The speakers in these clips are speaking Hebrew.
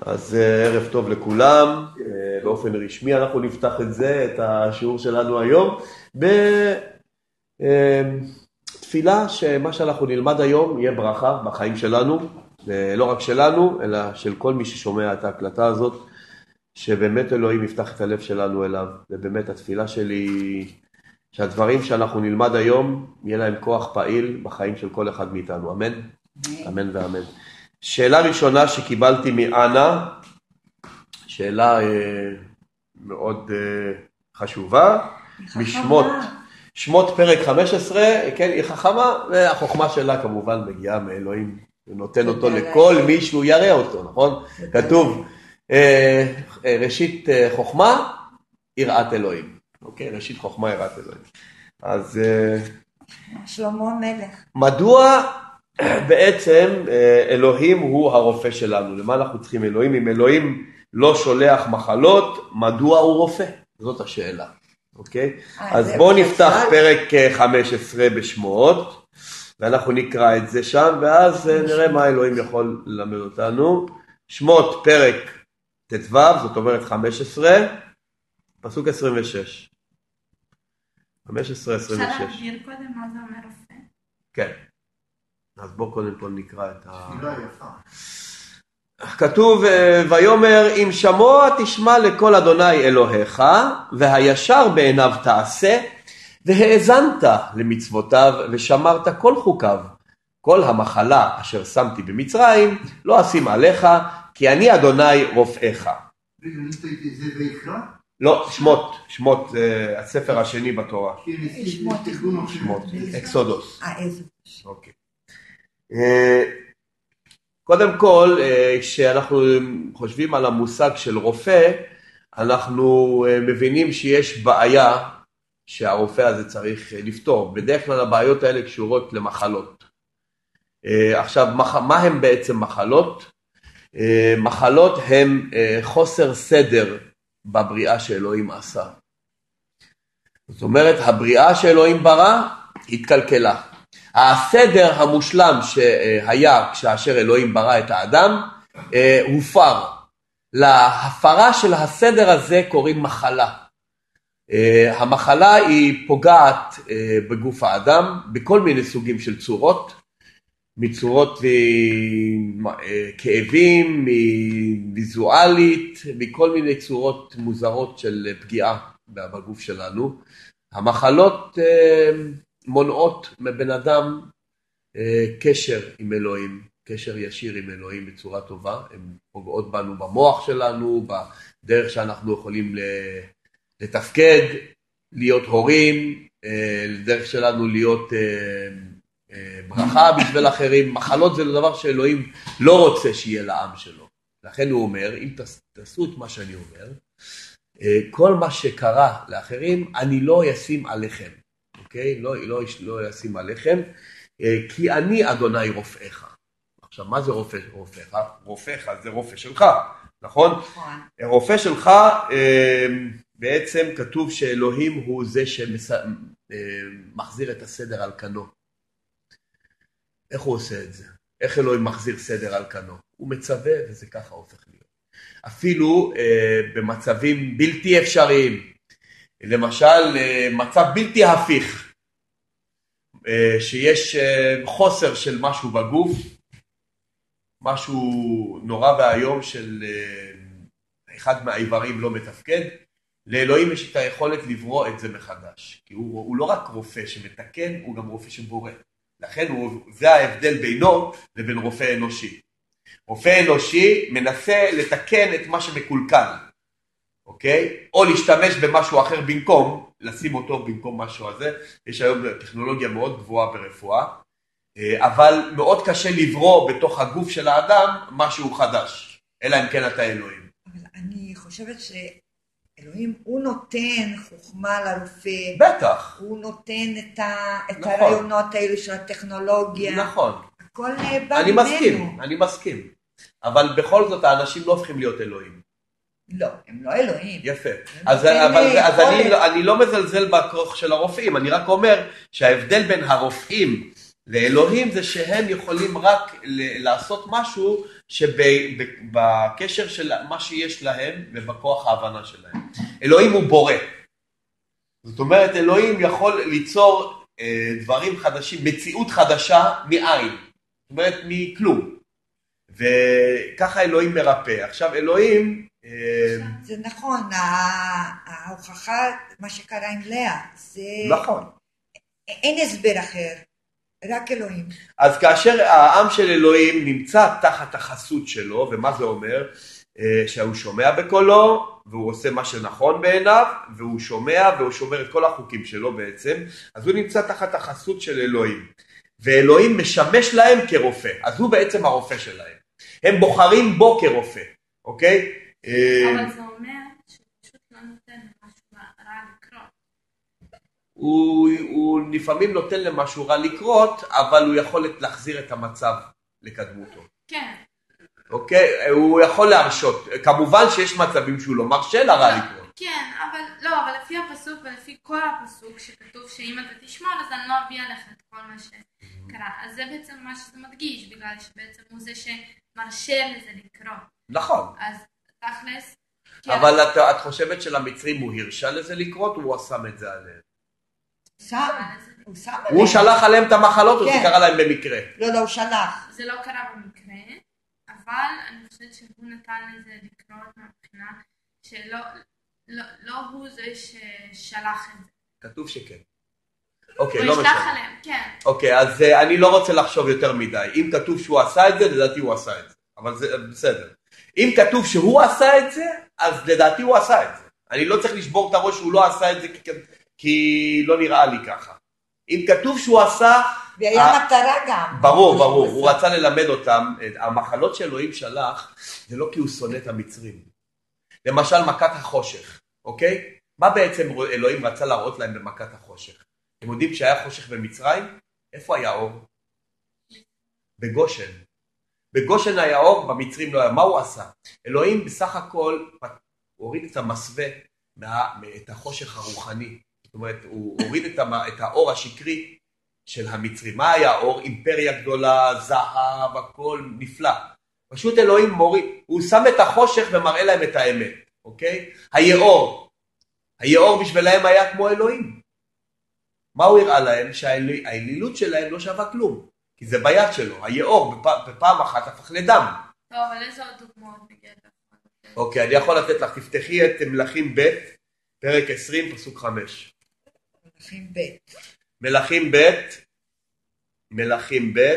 אז אה, ערב טוב לכולם, אה, באופן רשמי אנחנו נפתח את זה, את השיעור שלנו היום, בתפילה שמה שאנחנו נלמד היום יהיה ברכה בחיים שלנו, לא רק שלנו, אלא של כל מי ששומע את ההקלטה הזאת, שבאמת אלוהים יפתח את הלב שלנו אליו, ובאמת התפילה שלי שהדברים שאנחנו נלמד היום, יהיה להם כוח פעיל בחיים של כל אחד מאיתנו, אמן? אמן ואמן. שאלה ראשונה שקיבלתי מאנה, שאלה אה, מאוד אה, חשובה, משמות, שמות פרק 15, כן, היא חכמה, והחוכמה שלה כמובן מגיעה מאלוהים, הוא נותן אותו לכל מי שהוא ירא אותו, נכון? כתוב, אה, ראשית חוכמה, יראת אלוהים. אוקיי, ראשית חוכמה יראת אלוהים. אז... שלמה מלך. מדוע בעצם אה, אלוהים הוא הרופא שלנו. למה אנחנו צריכים אלוהים? אם אלוהים לא שולח מחלות, מדוע הוא רופא? זאת השאלה, אוקיי? אה, אז בואו נפתח פרק 15 אה, בשמות, ואנחנו נקרא את זה שם, ואז נראה מה אלוהים יכול ללמד אותנו. שמות פרק ט"ו, זאת אומרת 15, פסוק 26. 15, 26. אפשר להגדיר קודם מה זה אומר רופא? כן. אז בואו קודם כל נקרא את ה... כתוב, ויאמר אם שמוע תשמע לקול אדוני אלוהיך, והישר בעיניו תעשה, והאזנת למצוותיו, ושמרת כל חוקיו. כל המחלה אשר שמתי במצרים, לא אשים עליך, כי אני אדוני רופאיך. זה ויקרא? לא, שמות, שמות, הספר השני בתורה. שמות, אקסודוס. אוקיי. אה, קודם כל, אה, כשאנחנו חושבים על המושג של רופא, אנחנו אה, מבינים שיש בעיה שהרופא הזה צריך לפתור. בדרך כלל הבעיות האלה קשורות למחלות. עכשיו, מה הן בעצם מחלות? מחלות הן חוסר סדר בבריאה שאלוהים עשה. זאת אומרת, הבריאה שאלוהים ברא התקלקלה. הסדר המושלם שהיה כשאשר אלוהים ברא את האדם אה, הופר. להפרה של הסדר הזה קוראים מחלה. אה, המחלה היא פוגעת אה, בגוף האדם בכל מיני סוגים של צורות. מצורות כאבים, מוויזואלית, מכל מיני צורות מוזרות של פגיעה בגוף שלנו. המחלות מונעות מבן אדם אה, קשר עם אלוהים, קשר ישיר עם אלוהים בצורה טובה, הן פוגעות בנו במוח שלנו, בדרך שאנחנו יכולים לתפקד, להיות הורים, אה, דרך שלנו להיות ברכה בשביל אחרים, מחלות זה דבר שאלוהים לא רוצה שיהיה לעם שלו. לכן הוא אומר, אם תעשו את מה שאני אומר, אה, כל מה שקרה לאחרים, אני לא אשים עליכם, אוקיי? לא, לא, לא אשים עליכם, אה, כי אני אדוני רופאיך. עכשיו, מה זה רופא, רופאיך? רופאיך זה רופא שלך, נכון? נכון. רופא שלך, אה, בעצם כתוב שאלוהים הוא זה שמחזיר את הסדר על כנו. איך הוא עושה את זה? איך אלוהים מחזיר סדר על כנו? הוא מצווה וזה ככה הופך להיות. אפילו אה, במצבים בלתי אפשריים, למשל אה, מצב בלתי הפיך, אה, שיש אה, חוסר של משהו בגוף, משהו נורא ואיום של אחד מהאיברים לא מתפקד, לאלוהים יש את היכולת לברוא את זה מחדש, כי הוא, הוא לא רק רופא שמתקן, הוא גם רופא שבורא. לכן הוא, זה ההבדל בינו לבין רופא אנושי. רופא אנושי מנסה לתקן את מה שמקולקל, אוקיי? או להשתמש במשהו אחר במקום, לשים אותו במקום משהו הזה. יש היום טכנולוגיה מאוד גבוהה ברפואה, אה, אבל מאוד קשה לברוא בתוך הגוף של האדם משהו חדש, אלא אם כן אתה אלוהים. אבל אני חושבת ש... אלוהים, הוא נותן חוכמה לרופא. בטח. הוא נותן את, ה, את נכון. הרעיונות האלו של הטכנולוגיה. נכון. הכל בא ממנו. אני מסכים, אני מסכים. אבל בכל זאת האנשים לא הופכים להיות אלוהים. לא, הם לא אלוהים. יפה. אז, אבל, אז אני, לא- אני לא מזלזל בכוח של הרופאים, אני רק אומר שההבדל בין הרופאים לאלוהים זה שהם יכולים רק לעשות משהו שבקשר של מה שיש להם ובכוח ההבנה שלהם. אלוהים הוא בורא. זאת אומרת, אלוהים יכול ליצור אה, דברים חדשים, מציאות חדשה מאין. זאת אומרת, מכלום. וככה אלוהים מרפא. עכשיו, אלוהים... אה, זה נכון, ההוכחה, מה שקרה עם לאה, זה... נכון. אין הסבר אחר. רק אלוהים. אז כאשר העם של אלוהים נמצא תחת החסות שלו, ומה זה אומר? אה, שהוא שומע בקולו, והוא עושה מה שנכון בעיניו, והוא שומע והוא שומר את כל החוקים שלו בעצם, אז הוא נמצא תחת החסות של אלוהים. ואלוהים משמש להם כרופא, אז הוא בעצם הרופא שלהם. הם בוחרים בו כרופא, אוקיי? אה, אבל זה אומר שהוא פשוט לא נותן משהו רע לקרות. הוא, הוא לפעמים נותן למשהו רע לקרות, אבל הוא יכול להחזיר את המצב לקדמותו. כן. אוקיי? הוא יכול להרשות. כמובן שיש מצבים שהוא לא מרשה לרע לקרות. כן, אבל לא, אבל לפי הפסוק ולפי כל הפסוק שכתוב שאם אתה תשמור אז אני לא אביא עליך את כל מה שקרה. אז זה בעצם מה שזה מדגיש, בגלל שבעצם הוא זה שמרשה לזה לקרות. נכון. אז תכלס... כן. אבל את, את חושבת שלמצרים הוא הרשה לזה לקרות, או הוא שם את זה עליהם? שם, הוא שם הוא. שלח עליהם את המחלות, או כן. שזה קרה להם במקרה? לא, לא, הוא שלח. זה לא קרה במקרה, אבל אני חושבת שהוא נתן לזה לקרות מהבחינה שלא לא, לא הוא זה ששלח את זה. כתוב שכן. אוקיי, הוא לא ישלח משנה. עליהם, כן. אוקיי, אז uh, אני לא רוצה לחשוב יותר מדי. אם כתוב שהוא עשה את זה, לדעתי הוא עשה את זה. אבל זה בסדר. אם כתוב שהוא עשה את זה, אז לדעתי הוא עשה את זה. אני לא צריך לשבור את הראש שהוא לא עשה את זה כי, כי לא נראה לי ככה. אם כתוב שהוא עשה, והיה אה, מטרה גם. ברור, ברור. הוא רצה ללמד אותם, המחלות שאלוהים שלח, זה לא כי הוא שונא את המצרים. למשל מכת החושך, אוקיי? מה בעצם אלוהים רצה להראות להם במכת החושך? אתם יודעים שהיה חושך במצרים? איפה היה אור? בגושן. בגושן היה אור, במצרים לא היה. מה הוא עשה? אלוהים בסך הכל הוריד את המסווה, מה, את החושך הרוחני. זאת אומרת, הוא הוריד את, המ, את האור השקרי של המצרים. מה היה האור? אימפריה גדולה, זהב, הכל נפלא. פשוט אלוהים מוריד, הוא שם את החושך ומראה להם את האמת, אוקיי? היאור. היאור בשבילהם היה כמו אלוהים. מה הוא הראה להם? שהאלילות שלהם לא שווה כלום. כי זה ביד שלו. היאור בפ... בפעם אחת הפך לדם. טוב, אבל איזה עוד דוגמאות מגיע לך? אוקיי, אני יכול לתת לך, תפתחי את מלכים ב', פרק 20, פסוק 5. מלכים ב'. מלכים ב', מלכים ב',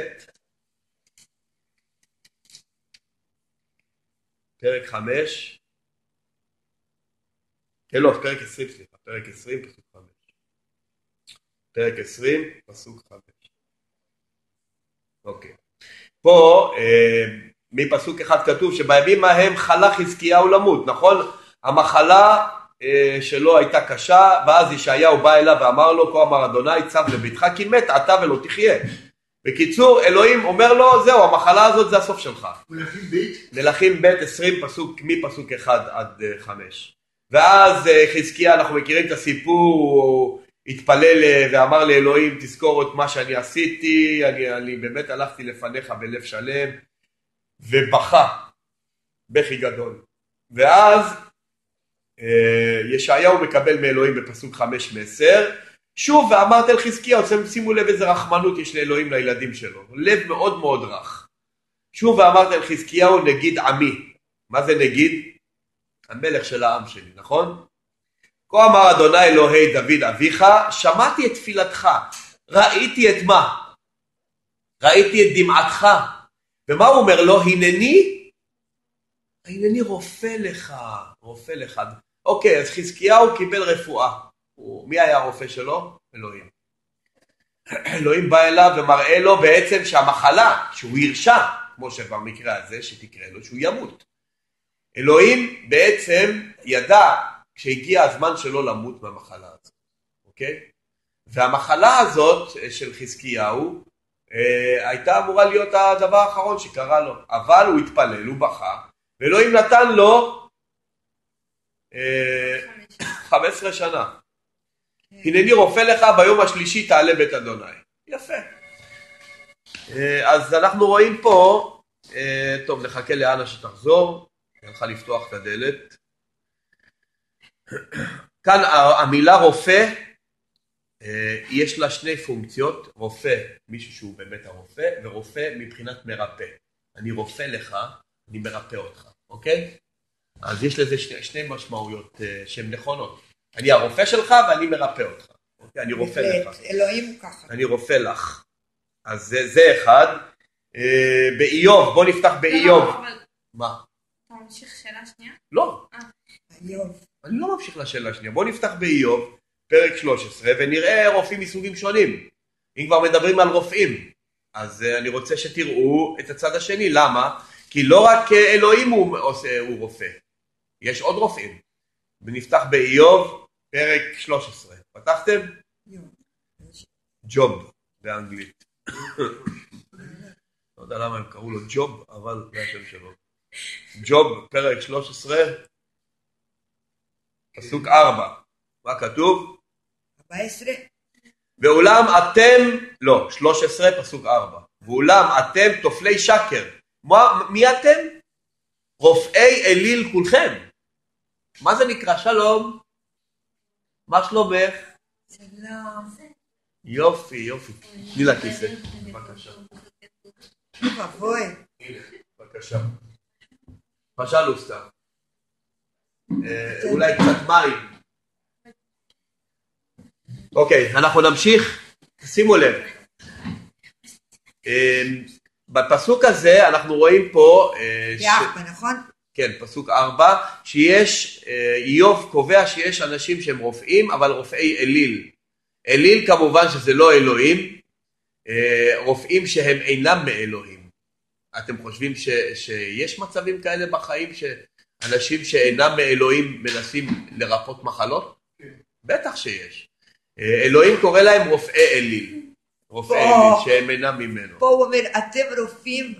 פרק 5, אה, לא, פרק 20, סליחה, פרק 20, פסוק 5. פרק 20, פסוק 5. אוקיי. פה, אה, מפסוק אחד כתוב שבימים ההם חלה חזקיהו למות, נכון? המחלה אה, שלו הייתה קשה, ואז ישעיהו בא אליו ואמר לו, כה אמר אדוני צב לביתך כי מת אתה ולא תחיה. בקיצור, אלוהים אומר לו, זהו, המחלה הזאת זה הסוף שלך. מלכים ב' מלכים ב' 20 פסוק, מפסוק 1 עד 5. ואז אה, חזקיה, אנחנו מכירים את הסיפור, הוא התפלל אה, ואמר לאלוהים, תזכור את מה שאני עשיתי, אני, אני באמת הלכתי לפניך בלב שלם, ובכה, בכי גדול. ואז אה, ישעיהו מקבל מאלוהים בפסוק 5 מ-10, שוב ואמרת אל חזקיה, שימו לב איזה רחמנות יש לאלוהים לילדים שלו, לב מאוד מאוד רך. שוב ואמרת אל חזקיהו נגיד עמי, מה זה נגיד? המלך של העם שלי, נכון? כה אמר אדוני אלוהי דוד אביך, שמעתי את תפילתך, ראיתי את מה? ראיתי את דמעתך. ומה הוא אומר לו? הנני, הנני רופא לך, רופא לך. אוקיי, אז חזקיהו קיבל רפואה. הוא, מי היה הרופא שלו? אלוהים. אלוהים בא אליו ומראה לו בעצם שהמחלה שהוא הרשה, כמו שבמקרה הזה, שתקרה לו, שהוא ימות. אלוהים בעצם ידע כשהגיע הזמן שלו למות מהמחלה הזאת, אוקיי? והמחלה הזאת אה, של חזקיהו אה, הייתה אמורה להיות הדבר האחרון שקרה לו, אבל הוא התפלל, הוא בכה, ואלוהים נתן לו אה, 15 שנה. הנני רופא לך ביום השלישי תעלה בית אדוני. יפה. אה, אז אנחנו רואים פה אה, טוב, נחכה לאנה שתחזור. אני הלכה לפתוח את הדלת. כאן המילה רופא, אה, יש לה שני פונקציות, רופא, מישהו שהוא באמת הרופא, ורופא מבחינת מרפא. אני רופא לך, אני מרפא אותך, אוקיי? אז יש לזה שני, שני משמעויות uh, שהן נכונות. אני הרופא שלך ואני מרפא אותך. אוקיי? אני רופא לך. אלוהים הוא ככה. אני רופא לך. אז זה, זה אחד. Uh, באיוב, בוא נפתח באיוב. לא, לא, אבל מה? אתה ממשיך שאלה שנייה? לא, איוב. אני לא ממשיך לשאלה השנייה. בוא נפתח באיוב, פרק 13, ונראה רופאים מסוגים שונים. אם כבר מדברים על רופאים, אז uh, אני רוצה שתראו את הצד השני. למה? כי לא רק uh, אלוהים הוא, עושה, הוא רופא, יש עוד רופאים. ונפתח באיוב, פרק 13. פתחתם? ג'וב באנגלית. לא יודע למה הם קראו לו ג'וב, אבל זה השם שלו. ג'וב, פרק 13, פסוק 4. מה כתוב? 14. ואולם אתם, לא, 13 פסוק 4. ואולם אתם תופלי שקר. מה, מי אתם? רופאי אליל כולכם. מה זה נקרא? שלום. מה שלומך? שלום. יופי, יופי. תני לה כיסא. בבקשה. בבקשה. פשל סתם. אולי קצת מים. אוקיי, אנחנו נמשיך. שימו לב. אה, בפסוק הזה אנחנו רואים פה, אה, ש- בארבע, נכון? כן, פסוק 4, שיש, אה, איוב קובע שיש אנשים שהם רופאים, אבל רופאי אליל. אליל כמובן שזה לא אלוהים, אה, רופאים שהם אינם מאלוהים. אתם חושבים ש, שיש מצבים כאלה בחיים שאנשים שאינם מאלוהים מנסים לרפות מחלות? בטח שיש. אה, אלוהים קורא להם רופאי אליל. רופאי אליל שהם אינם ממנו. פה הוא אומר, אתם רופאים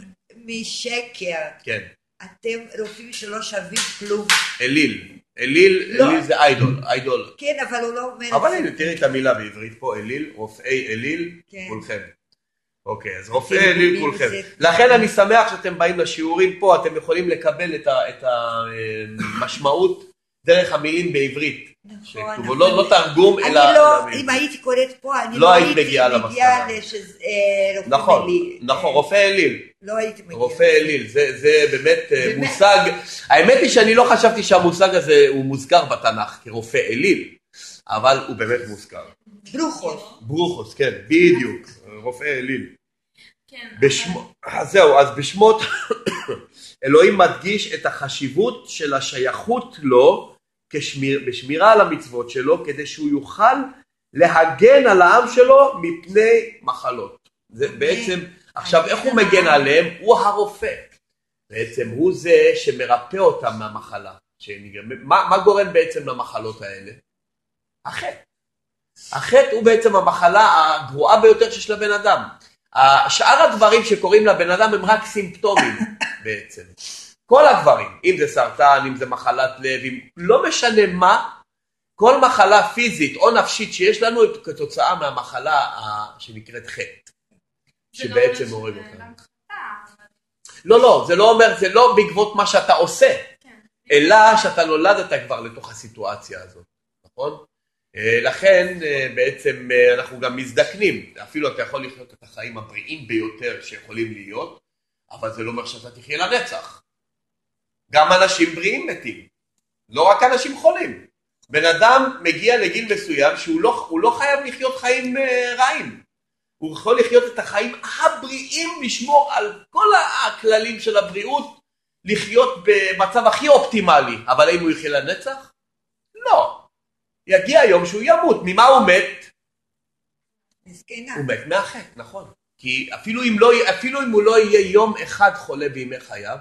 משקר. כן, אתם רופאים שלא שווים כלום. אליל. אליל, לא. אליל זה איידול, איידול. כן, אבל הוא לא אומר אבל הנה. תראי את המילה בעברית פה, אליל, רופאי אליל, כן. כולכם. אוקיי, אז אליל מבינים כולכם. לכן אני שמח שאתם באים לשיעורים פה, אתם יכולים לקבל את המשמעות דרך המילים בעברית. נכון. לא לא תרגום, אני אלא... לא, אלא אם. הייתי קוראת פה, אני לא לא היית הייתי מגיעה למסקנה. אה, נכון, אליל. נכון, רופא אליל. לא הייתי מגיעה. רופא אליל, זה, באמת אה, באמת. מושג, האמת היא שאני לא חשבתי שהמושג הזה הוא מוזכר בתנ"ך כרופא אליל, אבל הוא באמת מוזכר. ברוכות. ברוכוס, כן, בדיוק, רופא אליל. כן. בשמו, אז זהו, אז בשמות אלוהים מדגיש את החשיבות של השייכות לו כשמיר, בשמירה על המצוות שלו כדי שהוא יוכל להגן על העם שלו מפני מחלות. זה בעצם, עכשיו איך הוא מגן עליהם? הוא הרופא. בעצם הוא זה שמרפא אותם מהמחלה. מה, מה גורם בעצם למחלות האלה? החטא. החטא הוא בעצם המחלה הגרועה ביותר שיש לבן אדם. שאר הדברים שקורים לבן אדם הם רק סימפטומים בעצם. כל הדברים, אם זה סרטן, אם זה מחלת לב, אם לא משנה מה, כל מחלה פיזית או נפשית שיש לנו היא כתוצאה מהמחלה ה- שנקראת חטא. לא שבעצם אומר הורג אותנו. לא, לא, זה לא אומר, זה לא בעקבות מה שאתה עושה, כן. אלא שאתה נולדת כבר לתוך הסיטואציה הזאת, נכון? אה, לכן אה, בעצם אה, אנחנו גם מזדקנים, אפילו אתה יכול לחיות את החיים הבריאים ביותר שיכולים להיות, אבל זה לא אומר שאתה תחיה לנצח. גם אנשים בריאים מתים, לא רק אנשים חולים. בן אדם מגיע לגיל מסוים שהוא לא, לא חייב לחיות חיים רעים. הוא יכול לחיות את החיים הבריאים, לשמור על כל הכללים של הבריאות, לחיות במצב הכי אופטימלי. אבל האם הוא יחיה לנצח? יגיע יום שהוא ימות. ממה הוא מת? מסכנה. הוא מת מהחטא, נכון. כי אפילו אם, לא, אפילו אם הוא לא יהיה יום אחד חולה בימי חייו,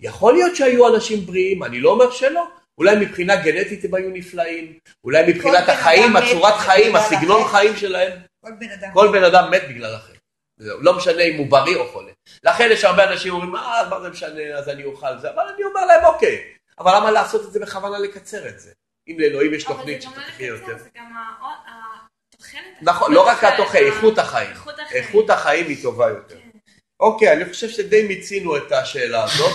יכול להיות שהיו אנשים בריאים, אני לא אומר שלא. אולי מבחינה גנטית הם היו נפלאים, אולי מבחינת החיים, הצורת חיים, הסגנון החטא. חיים שלהם. כל בן אדם. כל בן אדם מת בגלל החטא. זהו, לא משנה אם הוא בריא או חולה. לכן יש הרבה אנשים שאומרים, אה, מה זה משנה, אז אני אוכל זה, אבל אני אומר להם, אוקיי, אבל למה לעשות את זה בכוונה לקצר את זה? אם לאלוהים יש תוכנית לא שתחיה יותר. זה גם התוחלת. נכון, לא רק התוחלת, ה- איכות החיים. איכות החיים. היא טובה יותר. כן. אוקיי, אני חושב שדי מיצינו את השאלה הזאת.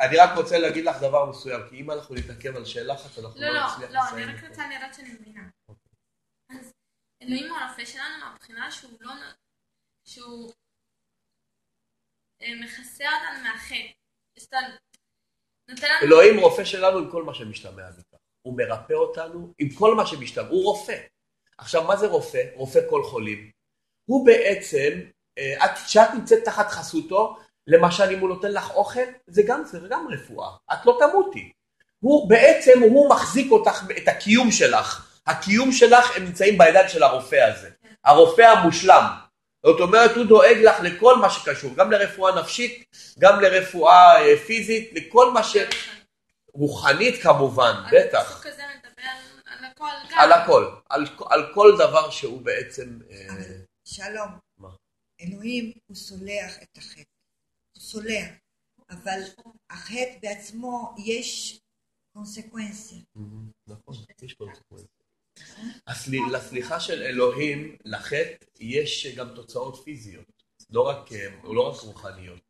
אני רק רוצה להגיד לך דבר מסוים, כי אם אנחנו נתעכב על שאלה אחת, אנחנו לא, לא לא, נצליח לא, לסיים אני רק רוצה לראות שאני מבינה. אז אלוהים הוא הרופא שלנו מהבחינה שהוא לא... נ- שהוא אה, מכסה אותנו מהחטא. אלוהים רופא שלנו עם כל מה שמשתמע מכך. הוא מרפא אותנו עם כל מה שמשתמע, הוא רופא. עכשיו, מה זה רופא? רופא כל חולים. הוא בעצם, אה, את, כשאת נמצאת תחת חסותו, למשל אם הוא נותן לך אוכל, זה גם, זה גם רפואה. את לא תמותי. הוא בעצם, הוא מחזיק אותך, את הקיום שלך. הקיום שלך, הם נמצאים בידיים של הרופא הזה. הרופא המושלם. זאת אומרת, הוא דואג לך לכל מה שקשור, גם לרפואה נפשית, גם לרפואה אה, פיזית, לכל מה ש... רוחנית כמובן, בטח. הפסוק הזה מדבר על הכל גם. על הכל, על, על כל דבר שהוא בעצם... אה, שלום. מה? אלוהים הוא סולח את החטא. הוא סולח. אבל החטא בעצמו יש קונסקוונסיה. נכון, יש קונסקוונסיה. לסליחה של אלוהים, לחטא, יש גם תוצאות פיזיות, לא רק, אה, לא רק רוחניות.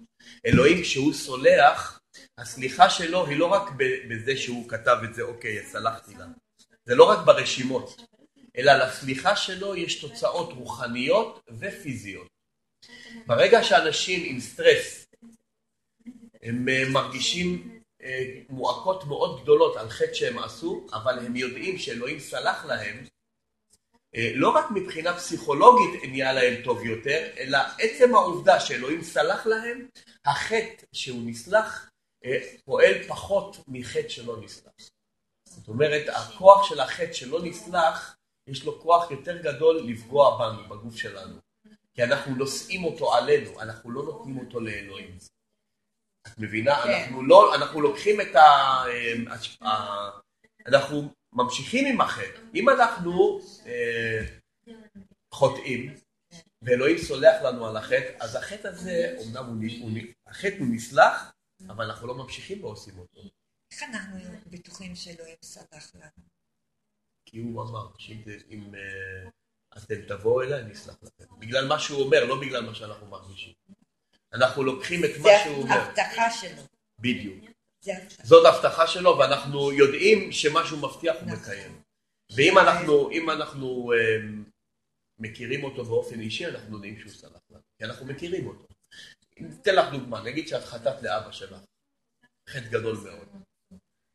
אלוהים, כשהוא סולח, הסליחה שלו היא לא רק בזה שהוא כתב את זה, אוקיי, סלחתי לה. זה לא רק ברשימות, אלא לסליחה שלו יש תוצאות רוחניות ופיזיות. ברגע שאנשים עם סטרס, הם אה, מרגישים מועקות מאוד גדולות על חטא שהם עשו, אבל הם יודעים שאלוהים סלח להם, אה, לא רק מבחינה פסיכולוגית נהיה להם טוב יותר, אלא עצם העובדה שאלוהים סלח להם, החטא שהוא נסלח אה, פועל פחות מחטא שלא נסלח. זאת אומרת, הכוח של החטא שלא נסלח, יש לו כוח יותר גדול לפגוע בנו, בגוף שלנו. כי אנחנו נושאים אותו עלינו, אנחנו לא נותנים אותו לאלוהים. מבינה? כן. אנחנו לא, אנחנו לוקחים את ה... אנחנו ממשיכים עם החטא. אם אנחנו אה, חוטאים, ואלוהים סולח לנו על החטא, אז החטא הזה, אמנם הוא, הוא, החטא הוא נסלח, אבל אנחנו לא ממשיכים ועושים אותו. איך אנחנו בטוחים שאלוהים סלח לנו? כי הוא אמר שאם אה, אתם תבואו אליי, אני אסלח לכם. בגלל מה שהוא אומר, לא בגלל מה שאנחנו מרגישים. אנחנו לוקחים את מה זה שהוא אומר. הבטחה שלו. בדיוק. זה. זאת הבטחה שלו, ואנחנו יודעים שמה שהוא מבטיח הוא מקיים. ואם אנחנו, אם אנחנו אה, מכירים אותו באופן אישי, אנחנו יודעים שהוא סלח לנו. כי אנחנו מכירים אותו. אתן לך דוגמה, נגיד שאת חטאת לאבא שלך, חטא גדול מאוד.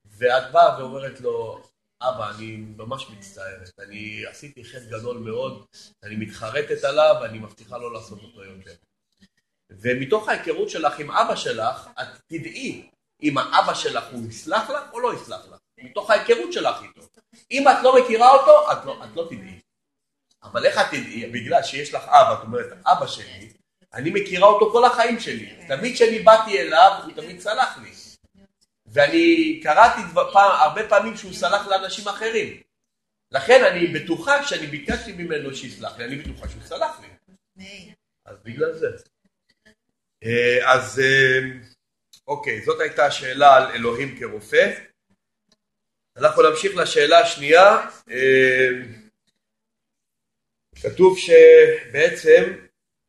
ואת באה ואומרת לו, אבא, אני ממש מצטערת, אני עשיתי חטא גדול מאוד, אני מתחרטת עליו, ואני מבטיחה לא לעשות אותו יותר. ומתוך ההיכרות שלך עם אבא שלך, את תדעי אם האבא שלך הוא יסלח לך או לא יסלח לך, מתוך ההיכרות שלך איתו. אם את לא מכירה אותו, את לא, את לא תדעי. אבל איך את תדעי? בגלל שיש לך אבא, את אומרת, אבא שלי, אני מכירה אותו כל החיים שלי. תמיד כשאני באתי אליו, הוא תמיד סלח לי. ואני קראתי פעם, הרבה פעמים שהוא סלח לאנשים אחרים. לכן אני בטוחה, כשאני ביקשתי ממנו שיסלח לי, אני בטוחה שהוא סלח לי. אז בגלל זה. אה, אז אה, אוקיי, זאת הייתה השאלה על אלוהים כרופא. אנחנו נמשיך לשאלה השנייה. אה, כתוב שבעצם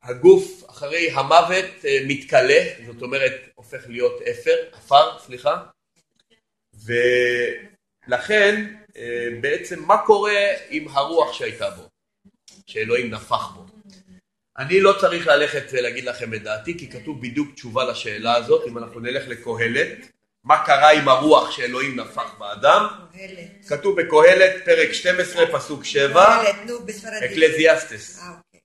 הגוף אחרי המוות מתכלה, זאת אומרת הופך להיות אפר, עפר, סליחה, ולכן בעצם מה קורה עם הרוח שהייתה בו, שאלוהים נפח בו. אני לא צריך ללכת ולהגיד לכם את דעתי, כי כתוב בדיוק תשובה לשאלה הזאת, אם אנחנו נלך לקהלת, מה קרה עם הרוח שאלוהים נפח באדם, קהלת. כתוב בקהלת, פרק 12, פסוק 7, קהלת, נו, בספרדית. Eclesiastés. אה, אוקיי.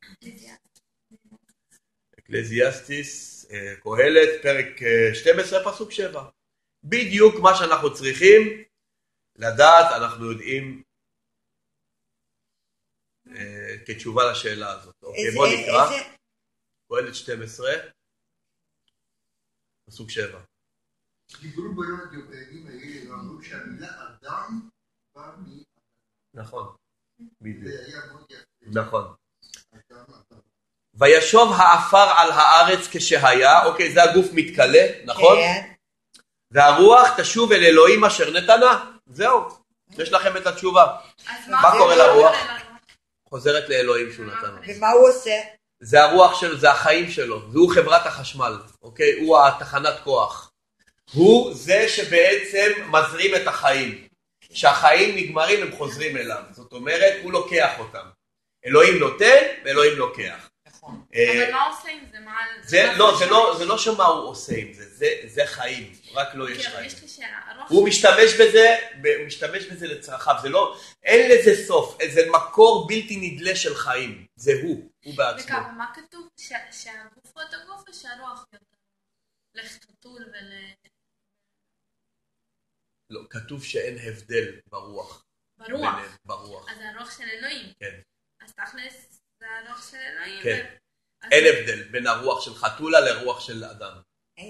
Eclesiastés, אה, קהלת, פרק אה, 12, פסוק 7. בדיוק מה שאנחנו צריכים לדעת, אנחנו יודעים אה, כתשובה לשאלה הזאת. אוקיי, איזה- בוא נקרא. איזה- קהלת 12, פסוק 7. דיברו ברדיו בימים האלה ואמרו שהמילה אדם באה מאדם, נכון, בדיוק. נכון. וישוב העפר על הארץ כשהיה, אוקיי, זה הגוף מתכלה, נכון? כן. והרוח תשוב אל אלוהים אשר נתנה. זהו, יש לכם את התשובה. אז מה קורה לרוח? חוזרת לאלוהים שהוא נתן. ומה הוא עושה? זה הרוח שלו, זה החיים שלו, והוא חברת החשמל, אוקיי? הוא התחנת כוח. הוא זה שבעצם מזרים את החיים. כשהחיים נגמרים הם חוזרים אליו, זאת אומרת הוא לוקח אותם. אלוהים נותן ואלוהים לוקח. נכון. אה, אבל מה עושה עם זה? מה... זה מה לא, זה לא, זה לא שמה הוא עושה עם זה, זה, זה חיים, רק לו יש חיים. יש לי שאלה. הרוח הוא משתמש בזה, הוא משתמש בזה לצרכיו, זה לא, אין לזה סוף, זה מקור בלתי נדלה של חיים, זה הוא, הוא בעצמו. דקה, ומה כתוב? שהגוף הוא אותו גוף או שהרוח יותר? לחתול ול... לא, כתוב שאין הבדל ברוח. ברוח. ברוח. אז הרוח של אלוהים. כן. אז תכלס זה הרוח של אלוהים. כן. אין הבדל בין הרוח של חתולה לרוח של אדם. אה,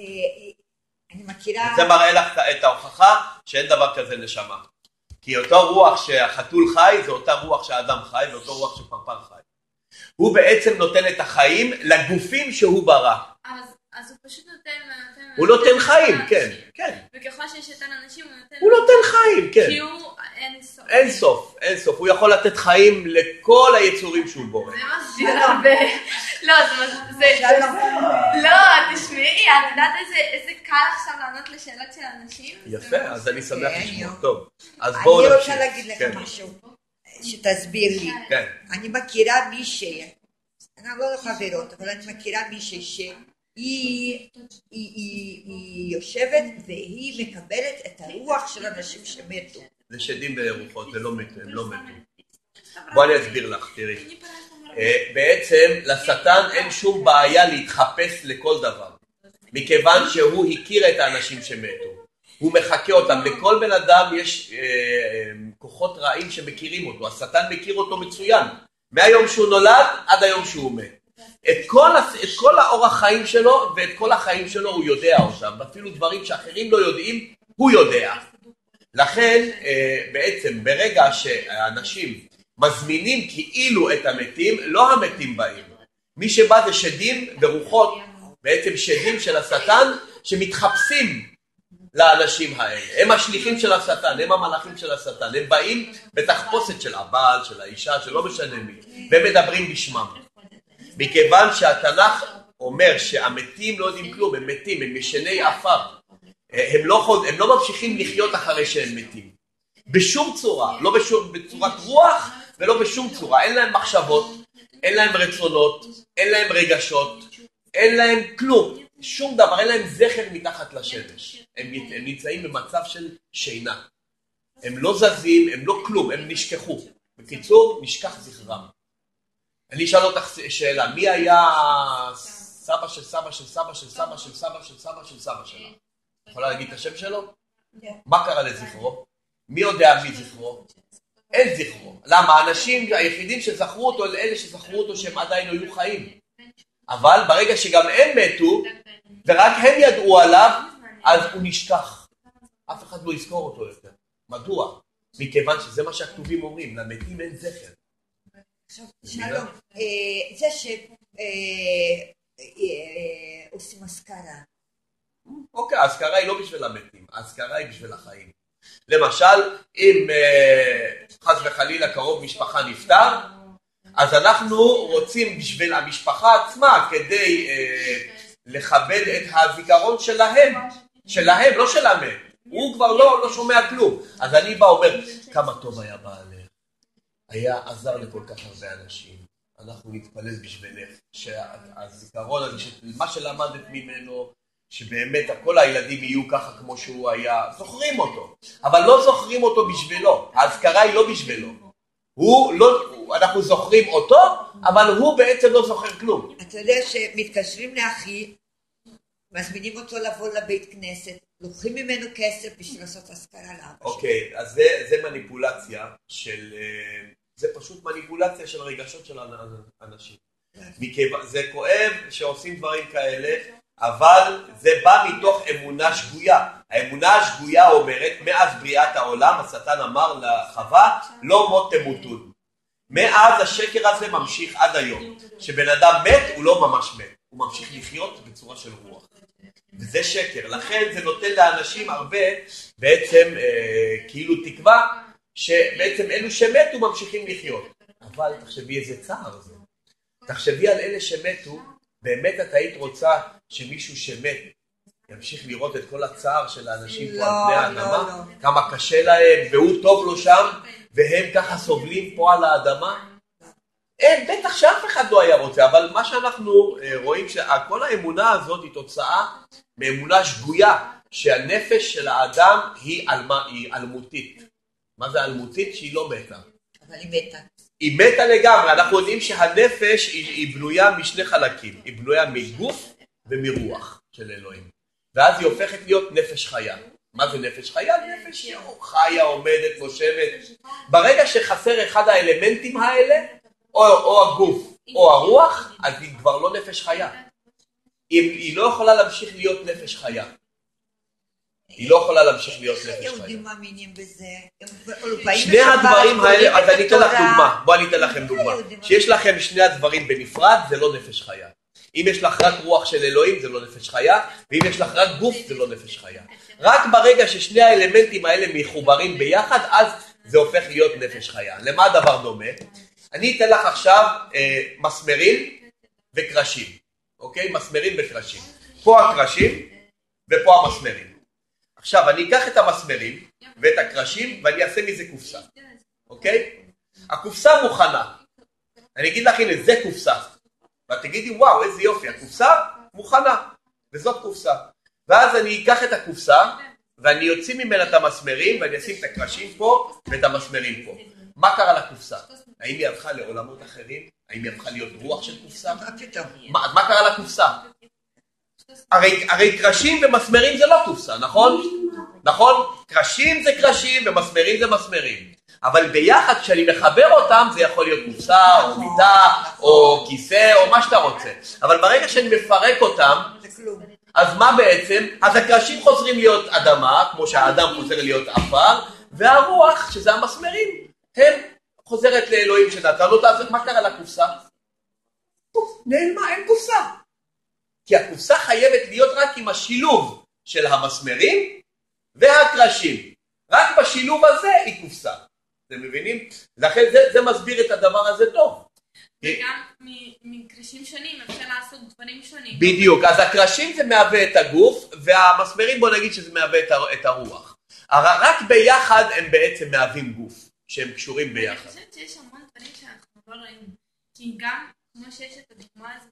אני מכירה... זה מראה לך את ההוכחה שאין דבר כזה נשמה. כי אותו רוח שהחתול חי זה אותה רוח שהאדם חי ואותו רוח שפרפר חי. הוא בעצם נותן את החיים לגופים שהוא ברא. אז, אז הוא פשוט נותן... נותן הוא נותן חיים. כן, כן. וככל שיש יותר אנשים הוא נותן... הוא נותן חיים, כן. כי הוא אין סוף. אין סוף. הוא יכול לתת חיים לכל היצורים שהוא בורא. זה מסביר הרבה. לא, זה... לא, תשמעי, את יודעת איזה- קל עכשיו לענות לשאלות של אנשים? יפה, אז אני שמח כן, לשמוע. טוב, אז בואו אני נמשיך. רוצה להגיד לך כן, משהו, שתסביר לי. כן, אני מכירה מישהי, אנחנו לא חברות, אבל אני מכירה מישהי היא, היא, היא יושבת והיא מקבלת את הרוח של אנשים שמתו. זה שדים ורוחות, זה לא מתו, הם לא מתו. בואי אני אסביר לך, תראי. אה, בעצם לשטן אין שום בעיה להתחפש לכל דבר, מכיוון שהוא הכיר את האנשים שמתו. הוא מחקה אותם. לכל בן אדם יש אה, אה, כוחות רעים שמכירים אותו. השטן מכיר אותו מצוין. מהיום שהוא נולד עד היום שהוא מת. את כל, את כל האורח חיים שלו ואת כל החיים שלו הוא יודע אותם. ואפילו דברים שאחרים לא יודעים, הוא יודע. לכן אה, בעצם ברגע שהאנשים מזמינים כאילו את המתים, לא המתים באים. מי שבא זה שדים ורוחות, בעצם שדים של השטן שמתחפשים לאנשים האלה. הם השליחים של השטן, הם המלאכים של השטן. הם באים בתחפושת של הבעל, של האישה, שלא משנה מי, ומדברים בשמם. מכיוון שהתנ"ך אומר שהמתים לא יודעים כלום, הם מתים, הם ישני עפר. הם לא, חוז- הם לא ממשיכים לחיות אחרי שהם מתים. בשום צורה, לא בשום, בצורת רוח ולא בשום צורה. אין להם מחשבות, אין להם רצונות, אין להם רגשות, אין להם כלום. שום דבר, אין להם זכר מתחת לשמש. הם, הם נמצאים במצב של שינה. הם לא זזים, הם לא כלום, הם נשכחו. בקיצור, נשכח זכרם. אני אשאל אותך שאלה, מי היה סבא של סבא של סבא של סבא של סבא של סבא של סבא שלה? יכולה להגיד את השם שלו? כן. מה קרה לזכרו? מי יודע מי זכרו? אין זכרו. למה? האנשים היחידים שזכרו אותו, אלה אלה שזכרו אותו שהם עדיין היו חיים. אבל ברגע שגם הם מתו, ורק הם ידעו עליו, אז הוא נשכח. אף אחד לא יזכור אותו יותר. מדוע? מכיוון שזה מה שהכתובים אומרים, למתים אין זכר. שלום, אה, זה שעושים אזכרה, אוקיי, האזכרה היא לא בשביל המתים, האזכרה היא בשביל החיים. למשל, אם אה, חס וחלילה קרוב משפחה נפטר, אז אנחנו רוצים בשביל המשפחה עצמה, כדי אה, לכבד את הזיכרון שלהם, שלהם, לא של המת. הוא כבר לא, לא שומע כלום. אז אני בא אומר, כמה טוב היה בעלך. היה עזר לכל כך הרבה אנשים. אנחנו נתפלל בשבילך, שהזיכרון הזה, מה שלמדת ממנו, שבאמת כל הילדים יהיו ככה כמו שהוא היה, זוכרים אותו, אבל לא זוכרים אותו בשבילו, האזכרה היא לא בשבילו. הוא לא, אנחנו זוכרים אותו, אבל הוא בעצם לא זוכר כלום. אתה יודע שמתקשרים לאחי, מזמינים אותו לבוא לבית כנסת, לוקחים ממנו כסף בשביל לעשות אזכרה לאבא שלו. אוקיי, אז זה, זה מניפולציה של, אה, זה פשוט מניפולציה של רגשות של אנ- אנשים. מכיוון, זה כואב שעושים דברים כאלה, אבל זה בא מתוך אמונה שגויה. האמונה השגויה אומרת, מאז בריאת העולם, השטן אמר לחווה, לא מות תמותון. מאז השקר הזה ממשיך עד היום. כשבן אדם מת, הוא לא ממש מת, הוא ממשיך לחיות בצורה של רוח. וזה שקר, לכן זה נותן לאנשים הרבה בעצם אה, כאילו תקווה שבעצם אלו שמתו ממשיכים לחיות. אבל תחשבי איזה צער זה. תחשבי על אלה שמתו, באמת את היית רוצה שמישהו שמת ימשיך לראות את כל הצער של האנשים פה על לא, פני לא, האדמה? לא. כמה קשה להם, והוא טוב לו שם, והם ככה סובלים פה על האדמה? אין, בטח שאף אחד לא היה רוצה, אבל מה שאנחנו אה, רואים, שכל האמונה הזאת היא תוצאה מאמונה שגויה, שהנפש של האדם היא, אלמה, היא אלמותית. מה זה אלמותית? שהיא לא מתה. אבל היא מתה. היא מתה לגמרי, אנחנו יודעים שהנפש היא, היא בנויה משני חלקים, היא בנויה מגוף ומרוח של אלוהים. ואז היא הופכת להיות נפש חיה. מה זה נפש חיה? נפש חיה, עומדת, נושבת. ברגע שחסר אחד האלמנטים האלה, או, או הגוף או הרוח, אז היא כבר לא נפש חיה. היא, היא לא יכולה להמשיך להיות נפש חיה. היא לא יכולה להמשיך להיות נפש חיה. היהודים מאמינים בזה? שני הדברים האלה, אז אני אתן לך. דוגמה, בואו אני אתן לכם דוגמה. שיש לכם שני הדברים בנפרד, זה לא נפש חיה. אם יש לך רק רוח של אלוהים, זה לא נפש חיה, ואם יש לך רק גוף, זה לא נפש חיה. רק ברגע ששני האלמנטים האלה מחוברים ביחד, אז זה הופך להיות נפש חיה. למה הדבר דומה? אני אתן לך עכשיו אה, מסמרים וקרשים, אוקיי? מסמרים וקרשים. פה הקרשים ופה המסמרים. עכשיו, אני אקח את המסמרים ואת הקרשים ואני אעשה מזה קופסה, אוקיי? הקופסה מוכנה. אני אגיד לך, הנה, זה קופסה. ואת תגידי, וואו, איזה יופי, הקופסה מוכנה, וזאת קופסה. ואז אני אקח את הקופסה ואני אוציא ממנה את המסמרים ואני אשים את הקרשים פה ואת המסמרים פה. מה קרה לקופסה? האם היא הלכה לעולמות אחרים? האם היא הפכה להיות רוח של קופסה? מה קרה לקופסה? הרי, הרי קרשים ומסמרים זה לא קופסה, נכון? נכון? קרשים זה קרשים ומסמרים זה מסמרים. אבל ביחד כשאני מחבר אותם זה יכול להיות קופסה או מיטה או כיסא או מה שאתה רוצה. אבל ברגע שאני מפרק אותם. אז מה בעצם? אז הקרשים חוזרים להיות אדמה, כמו שהאדם חוזר להיות עפר, והרוח, שזה המסמרים, הם חוזרת לאלוהים שנתן אותה, אז מה קרה לקופסה? נעלמה, אין קופסה. כי הקופסה חייבת להיות רק עם השילוב של המסמרים והקרשים. רק בשילוב הזה היא קופסה. אתם מבינים? לכן זה, זה מסביר את הדבר הזה טוב. וגם מ- מקרישים שונים אפשר לעשות דברים שונים. בדיוק, אז הקרשים זה מהווה את הגוף, והמסמרים בוא נגיד שזה מהווה את, הר- את הרוח. הר- רק ביחד הם בעצם מהווים גוף, שהם קשורים אני ביחד. חושבת שיש המון דברים שאנחנו לא רואים. כי גם כמו שיש את הדוגמה הזאת,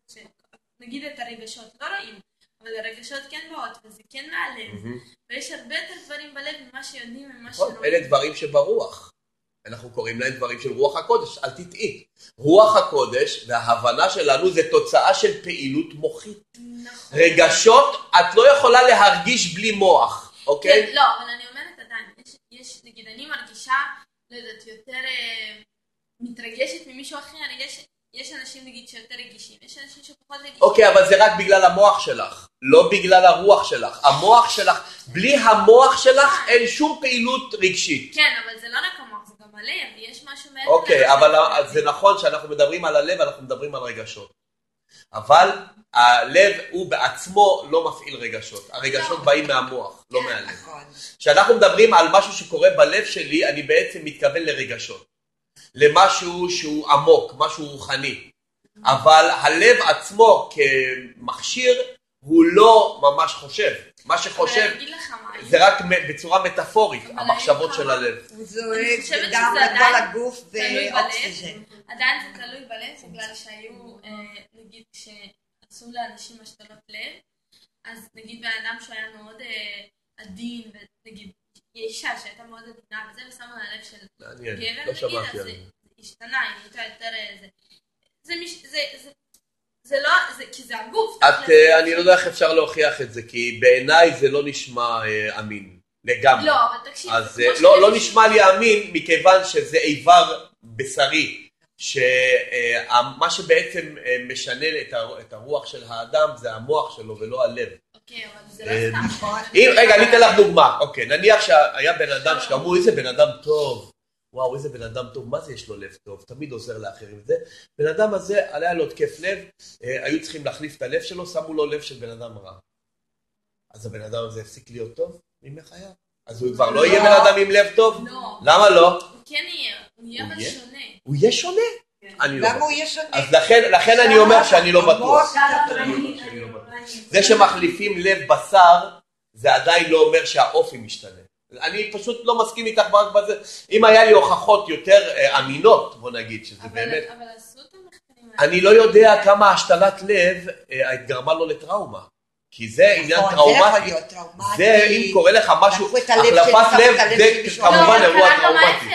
נגיד את הרגשות, לא רואים, אבל הרגשות כן באות, וזה כן מהלב. ויש הרבה יותר דברים בלב ממה שיודעים וממה נכון, שרואים. אלה דברים שברוח. אנחנו קוראים להם דברים של רוח הקודש, אל תטעי. רוח הקודש וההבנה שלנו זה תוצאה של פעילות מוחית. נכון. רגשות, את לא יכולה להרגיש בלי מוח, אוקיי? כן, לא, אבל אני אומרת עדיין, יש, יש, נגיד, אני מרגישה, לא יודעת, יותר אה, מתרגשת ממישהו אחר, יש, יש אנשים, נגיד, שיותר רגישים, יש אנשים שפחות רגישים. אוקיי, אבל זה רק בגלל המוח שלך, לא בגלל הרוח שלך. המוח שלך, בלי המוח שלך אין שום פעילות רגשית. כן, אבל זה לא רק המוח, זה גם הלב, יש משהו מעבר. אוקיי, לזה. אבל ה- זה נכון שאנחנו מדברים על הלב, אנחנו מדברים על רגשות. אבל הלב הוא בעצמו לא מפעיל רגשות. הרגשות באים מהמוח, לא מהלב. נכון. כשאנחנו מדברים על משהו שקורה בלב שלי, אני בעצם מתכוון לרגשות. למשהו שהוא עמוק, משהו רוחני. אבל הלב עצמו כמכשיר, הוא לא ממש חושב. מה שחושב זה רק בצורה מטאפורית, המחשבות של הלב. הוא דם שזה לכל עדיין הגוף תלוי ואוקסיגן. בלב, עדיין זה תלוי בלב, בגלל שהיו, אה, נגיד, כשעשו לאנשים השתלות לב, אז נגיד בן אדם שהוא היה מאוד אה, עדין, ונגיד, אישה שהייתה מאוד עדינה וזה, ושמו על הלב של גבר, לא נגיד, שמעתי אז על זה. השתנה, היא הייתה יותר אה, זה. מש- זה, זה, זה לא, זה, כי זה הגוף. את, אה, אני לא יודע איך אפשר להוכיח את זה, כי בעיניי זה לא נשמע אה, אמין, לגמרי. לא, אבל תקשיב, אז אה, לא, לא נשמע לי אמין, מכיוון שזה איבר בשרי, שמה שבעצם משנה את הרוח של האדם זה המוח שלו ולא הלב. אה, לא. אם, רגע, אני אתן לך דוגמה. אוקיי, נניח שהיה בן אדם שאמרו, איזה בן אדם טוב. וואו, איזה בן אדם טוב, מה זה יש לו לב טוב? תמיד עוזר לאחרים. זה, בן אדם הזה, היה לו התקף לב, אה, היו צריכים להחליף את הלב שלו, שמו לו לב של בן אדם רע. אז הבן אדם הזה הפסיק להיות טוב מימי חייו. אז הוא כבר לא יהיה בן אדם עם לב טוב? לא, למה לא? הוא כן יהיה, הוא יהיה אבל? שונה. הוא יהיה שונה. אני לא בטוח. אז לכן, לכן אני אומר שאני לא בטוח. לא- לא זה שמחליפים לב בשר, זה עדיין לא אומר שהאופי משתנה. אני פשוט לא מסכים איתך רק בזה. אם היה לי הוכחות יותר אה, אמינות, בוא נגיד, שזה אבל- באמת... אבל עשו את המחקרים. אני לא יודע כמה השתלת לב אה, גרמה לו לטראומה. כי זה עניין נכון, זה יכול טראומטי. זה, אם קורה לך משהו, החלפת לב, זה לא. כמובן אבל אירוע קרה גם טראומטי.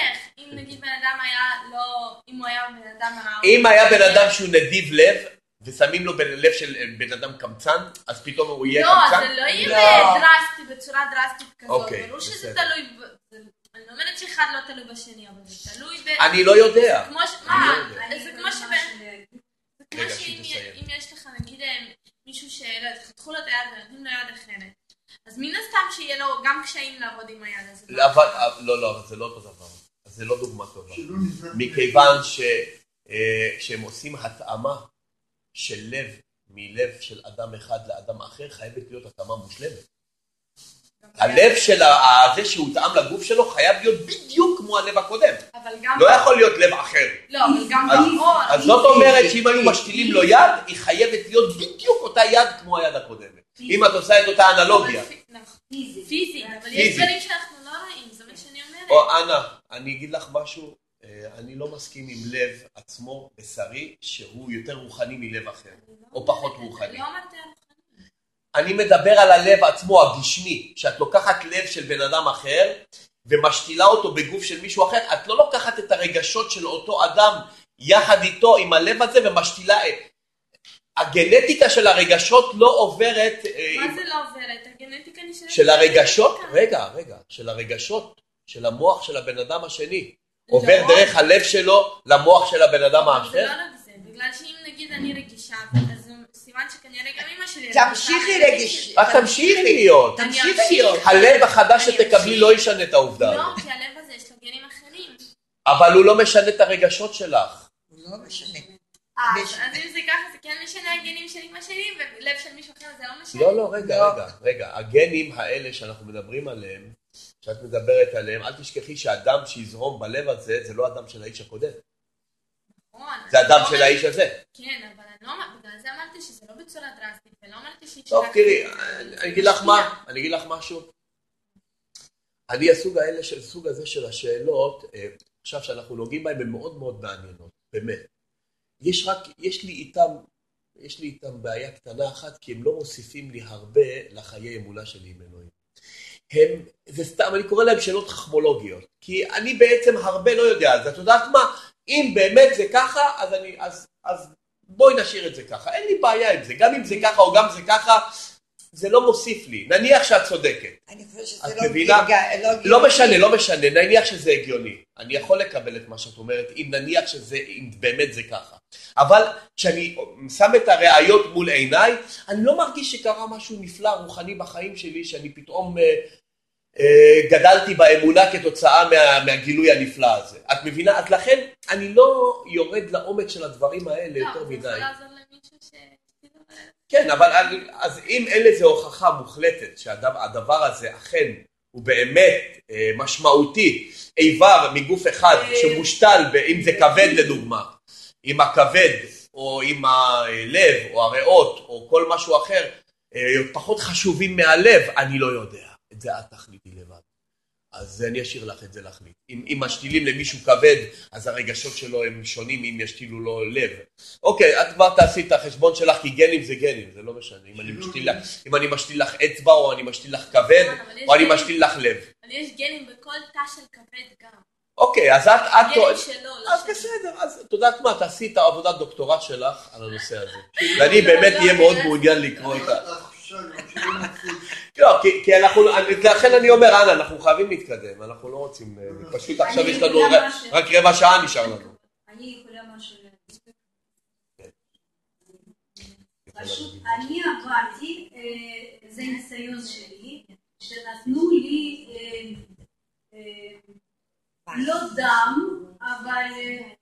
אם נגיד בן אדם היה לא... אם הוא היה בן אדם רע... אם היה בן אדם שהוא נדיב לב, ושמים לו בן- לב של אה, בן אדם קמצן, אז פתאום הוא יהיה לא, קמצן? זה לא יהיה לא. דרסטי, בצורה דרסטית כזאת. אוקיי, ברור שזה. תלוי... אני לא אומרת שאחד לא תלוי בשני, אבל זה תלוי ב... אני לא יודע. לא זה כמו ממש ש... לא- זה כמו רגע, שאם יש לך נגיד אה, מישהו שלא יודעת, חתכו לו את היד ונותנים לו יד אחרת. אז מן הסתם שיהיה לו גם קשיים לעבוד עם היד הזאת. לא, אבל, לא, לא, זה לא אותו דבר. זה לא דוגמה טובה. שלא נזרק מכיוון שכשהם עושים התאמה של לב מלב של אדם אחד לאדם אחר, חייבת להיות התאמה מושלמת. הלב של זה שהותאם לגוף שלו חייב להיות בדיוק כמו הלב הקודם. לא יכול להיות לב אחר. לא, אבל גם אז- זאת אומרת שאם היו משתילים לו יד, היא חייבת להיות בדיוק אותה יד כמו היד הקודמת. אם את עושה את אותה אנלוגיה. נכון. פיזית. אבל יש. דברים שאנחנו לא רואים, זה מה שאני אומרת. או אנה, אני אגיד לך משהו, אה, אני לא מסכים עם לב עצמו בשרי שהוא יותר רוחני מלב אחר, או פחות רוחני. לא אמרתי אני מדבר על הלב עצמו, הגשמי, שאת לוקחת לב של בן אדם אחר ומשתילה אותו בגוף של מישהו אחר, את לא לוקחת את הרגשות של אותו אדם יחד איתו עם הלב הזה ומשתילה את... הגנטיקה של הרגשות לא עוברת... אה, מה זה לא עוברת? הגנטיקה נשארת... של הרגשות. רגע, רגע, של הרגשות, של המוח של הבן אדם השני. לא. עובר דרך הלב שלו למוח של הבן אדם אבל זה האחר? לא רק זה, בגלל שאם נגיד אני רגישה, אז סימן שכנראה גם אמא שלי תמשיכי רגישה. רגיש. את תמשיכי להיות. תמשיכי. להיות. הלב החדש שתקבלי. לא ישנה את העובדה לא. כי הלב הזה יש לו גנים אחרים. אבל הוא לא משנה את הרגשות שלך. לא משנה. אה, אז אם זה ככה, זה כן משנה הגנים של אמא שלי, ולב של מישהו אחר זה לא משנה. לא, לא, רגע, לא. רגע, רגע. הגנים האלה שאנחנו מדברים עליהם, שאת מדברת עליהם, אל תשכחי שהדם שיזרום בלב הזה, זה לא הדם של האיש הקודם. נכון, זה הדם לא של האיש הזה. כן, אבל אני לא אומרת, בגלל זה אמרתי שזה לא בצורה דרסטית, ולא אמרתי שהיא... טוב, תראי, אני אגיד לך מה, אני אגיד לך משהו. אני הסוג הזה של השאלות, אה, עכשיו שאנחנו נוגעים בהן, הן מאוד מאוד מעניינות, באמת. יש רק, יש לי איתם, יש לי איתם בעיה קטנה אחת, כי הם לא מוסיפים לי הרבה לחיי אמונה שלי עם אלוהים. הם, זה סתם, אני קורא להם שאלות חכמולוגיות, כי אני בעצם הרבה לא יודע, אז את יודעת מה, אם באמת זה ככה, אז אני, אז, אז בואי נשאיר את זה ככה, אין לי בעיה עם זה, גם אם זה ככה או גם זה ככה, זה לא מוסיף לי, נניח שאת צודקת, אני חושבת את שזה לא מבינה? גילגל- לא לא. משנה, לא משנה, נניח שזה הגיוני, אני יכול לקבל את מה שאת אומרת, אם נניח שזה, אם באמת זה ככה, אבל כשאני שם את הראיות מול עיניי, אני לא מרגיש שקרה משהו נפלא רוחני בחיים שלי, שאני פתאום אה, אה, גדלתי באמונה כתוצאה מה, מהגילוי הנפלא הזה. את מבינה? אז לכן אני לא יורד לעומק של הדברים האלה לא, יותר זה מדי. יכול לעזור למישהו ש... כן, אבל אז אם אין לזה הוכחה מוחלטת שהדבר הזה אכן הוא באמת אה, משמעותי, איבר מגוף אחד שמושתל, ב- אם זה כבד לדוגמה, עם הכבד או עם הלב או הריאות או כל משהו אחר, אה, פחות חשובים מהלב, אני לא יודע. את זה את תחליטי לבד. אז אני אשאיר לך את זה להחליט. אם, אם משתילים למישהו כבד, אז הרגשות שלו הם שונים מאם ישתילו לו לב. אוקיי, את כבר תעשי את החשבון שלך, כי גנים זה גנים, זה לא משנה. אם אני משתיל לך, אם אני משתיל לך אצבע, או אני משתיל לך כבד, או אני גנים- משתיל לך לב. אבל יש גנים בכל תא של כבד גם. אוקיי, אז את... את גנים שלו, לא אז. בסדר, אז את יודעת מה, תעשי את העבודת דוקטורט שלך על הנושא הזה. ואני באמת אהיה מאוד מעוניין לקרוא את ה... לא, כי, כי אנחנו, לכן אני אומר, אנה, אנחנו חייבים להתקדם, אנחנו לא רוצים, אה, פשוט עכשיו יש לנו. רק רבע שעה נשאר לנו. אני יכולה משהו. כן. פשוט אני עברתי, אה, זה ניסיון שלי, שנתנו לי אה, אה, לא דם, אבל אה,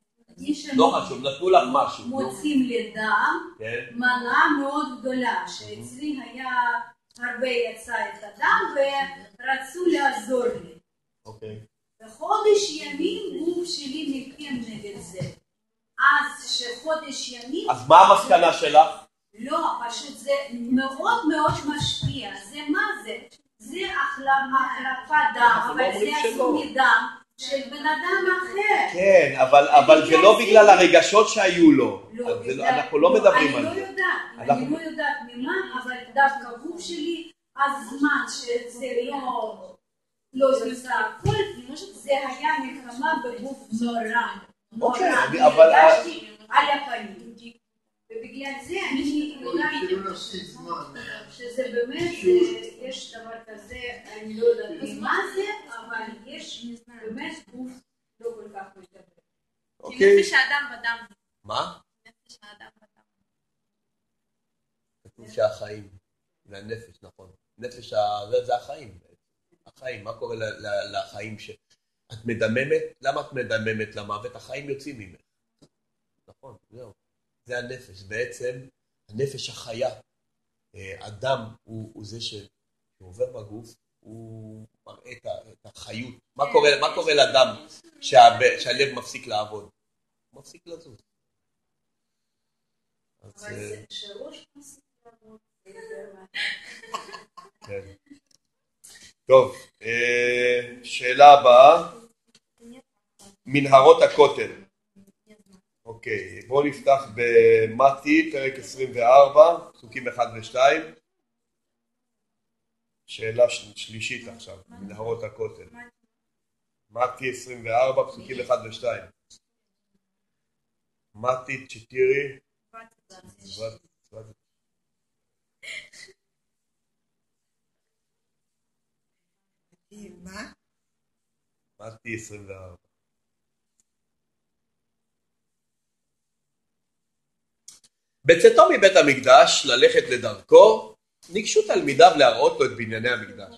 לא חשוב, נתנו לך משהו. מוצאים לי דם, כן? מנה מאוד גדולה, שאצלי היה הרבה יצא את הדם ורצו לעזור לי. אוקיי. בחודש ימים גוף שלי נלחם נגד זה. אז שחודש ימים, אז מה המסקנה שלך? לא, פשוט זה מאוד מאוד משפיע. זה מה זה? זה החלפת דם, לא אבל זה עשו. מדם של בן אדם אחר. כן, אבל, אבל זה לא בגלל הרגשות שהיו לו. לא, לא- אנחנו לא מדברים אני על לא זה. יודעת, אנחנו- אני לא יודעת ממה, דווקא הגוף שלי, הזמן שזה לא, לא נמצא הכל, זה היה מלחמה בגוף נורא. אוקיי, אבל- הרגשתי על הפנים. ובגלל זה אני לא, יודעת התחילו להפסיד זמן. שזה באמת, אה, יש דבר כזה, אני לא יודעת מה זה, אבל יש באמת גוף לא כל כך מדבר. אוקיי. נפש האדם בדם. מה? נפש האדם בדם. כתוב שהחיים. זה הנפש, נכון. נפש, זה, זה החיים. החיים, מה קורה לחיים ש... את מדממת? למה את מדממת למוות? החיים יוצאים ממך. נכון, זהו. זה הנפש. בעצם, הנפש החיה. אה, הדם הוא, הוא זה שעובר בגוף, הוא מראה את החיות. מה קורה, מה קורה לדם שהב- שהלב מפסיק לעבוד? הוא מפסיק לזוז. אבל אה, זה שראש מפסיק כן. טוב, אה, שאלה הבאה, מנהרות הכותל. אוקיי, בואו נפתח במתי, פרק 24, פסוקים 1 ו-2. שאלה של- שלישית עכשיו, מנהרות הכותל. מתי 24, פסוקים 1 ו-2. מתי צ'יטירי, צבת- מה? מתי 24. בצאתו מבית המקדש ללכת לדרכו, ניגשו תלמידיו להראות לו את בנייני המקדש.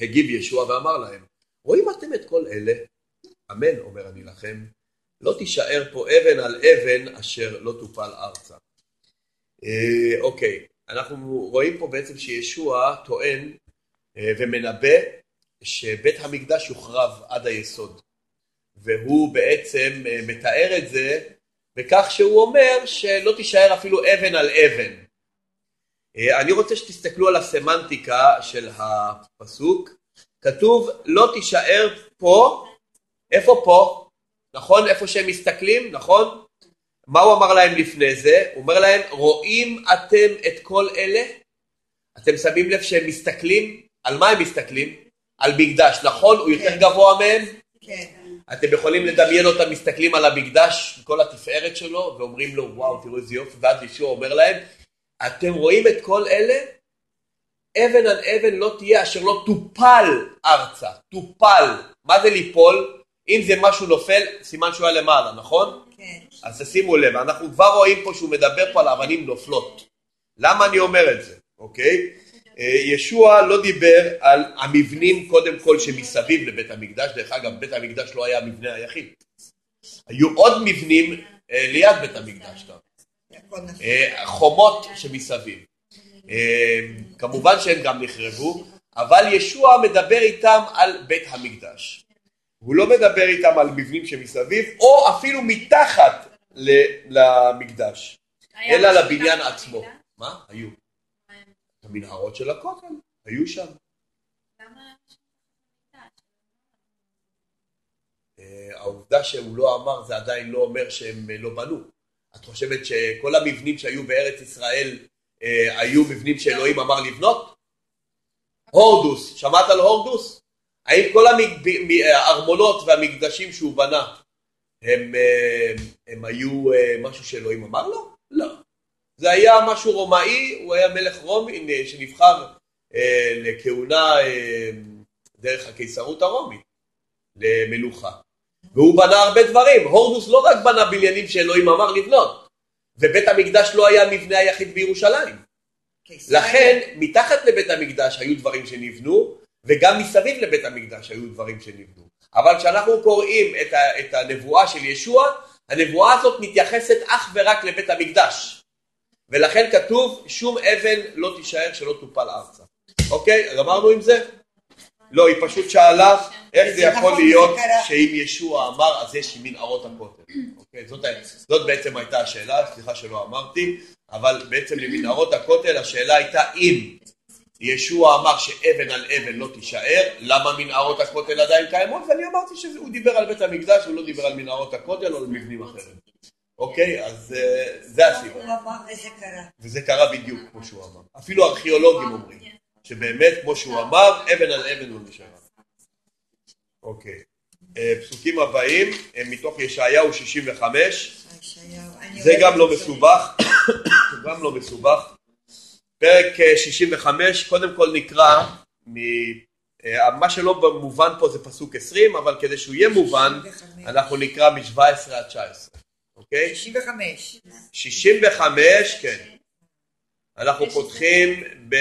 הגיב ישוע ואמר להם, רואים אתם את כל אלה? אמן, אומר אני לכם, לא תישאר פה אבן על אבן אשר לא תופל ארצה. אה, אוקיי, אנחנו רואים פה בעצם שישוע טוען אה, ומנבא שבית המקדש יוחרב עד היסוד. והוא בעצם אה, מתאר את זה בכך שהוא אומר שלא תישאר אפילו אבן על אבן. אני רוצה שתסתכלו על הסמנטיקה של הפסוק. כתוב לא תישאר פה, איפה פה? נכון? איפה שהם מסתכלים, נכון? מה הוא אמר להם לפני זה? הוא אומר להם, רואים אתם את כל אלה? אתם שמים לב שהם מסתכלים? על מה הם מסתכלים? על מקדש, נכון? הוא יותר כן. גבוה מהם? כן. אתם יכולים לדמיין אותם מסתכלים על המקדש, כל התפארת שלו, ואומרים לו, וואו, תראו איזה יופי, ואז ישוע אומר להם, אתם רואים את כל אלה? אבן על אבן לא תהיה אשר לא תופל ארצה, תופל. מה זה ליפול? אם זה משהו נופל, סימן שהוא היה למעלה, נכון? כן. אז תשימו לב, אנחנו כבר רואים פה שהוא מדבר פה על אבנים נופלות. למה אני אומר את זה, אוקיי? אה, ישוע לא דיבר על המבנים קודם כל שמסביב לבית המקדש, דרך אגב בית המקדש לא היה המבנה היחיד. היו עוד מבנים אה, ליד בית המקדש גם. אה, חומות שמסביב. כמובן שהם גם נחרבו, אבל ישוע מדבר איתם על בית המקדש. הוא לא מדבר איתם על מבנים שמסביב, או אפילו מתחת למקדש, אלא לבניין עצמו. מה? היו. המנהרות של הכותל, היו שם. אה, העובדה שהוא לא אמר זה עדיין לא אומר שהם אה, לא בנו. את חושבת שכל המבנים שהיו בארץ ישראל אה, היו מבנים שאלוהים אמר לבנות? הורדוס, שמעת על הורדוס? האם כל הארמונות והמקדשים שהוא בנה הם, אה, הם היו אה, משהו שאלוהים אמר לו? לא. זה היה משהו רומאי, הוא היה מלך רומי שנבחר אה, לכהונה אה, דרך הקיסרות הרומית, למלוכה. והוא בנה הרבה דברים, הורדוס לא רק בנה בניינים שאלוהים אמר לבנות, ובית המקדש לא היה המבנה היחיד בירושלים. לכן מתחת לבית המקדש היו דברים שנבנו, וגם מסביב לבית המקדש היו דברים שנבנו. אבל כשאנחנו קוראים את, ה, את הנבואה של ישוע, הנבואה הזאת מתייחסת אך ורק לבית המקדש. ולכן כתוב, שום אבן לא תישאר שלא תופל ארצה. אוקיי? גמרנו עם זה? לא, היא פשוט שאלה איך זה יכול להיות. שאם ישוע אמר אז יש מנהרות הכותל. אוקיי, זאת, זאת בעצם הייתה השאלה, סליחה שלא אמרתי, אבל בעצם למנהרות הכותל השאלה הייתה אם ישוע אמר שאבן על אבן לא תישאר, למה מנהרות הכותל עדיין קיימות? ואני אמרתי שהוא דיבר על בית המקדש, הוא לא דיבר על מנהרות הכותל או על מבנים אחרים. אוקיי, אז אה, זה הסיבה. אמר וזה קרה. בדיוק כמו שהוא אמר. אפילו ארכיאולוגים אומרים, שבאמת כמו שהוא אמר, אבן על אבן לא נשארה. אוקיי. אה, פסוקים הבאים הם מתוך ישעיהו 65, ישעיהו, אני זה גם לא. מסובך, גם לא מסובך. פרק אה, 65, קודם כל נקרא, מ... אה, מה שלא מובן פה זה פסוק 20, אבל כדי שהוא יהיה מובן, 65. אנחנו נקרא מ-17 עד 19, אוקיי? 65. 65, כן. אנחנו פותחים ב...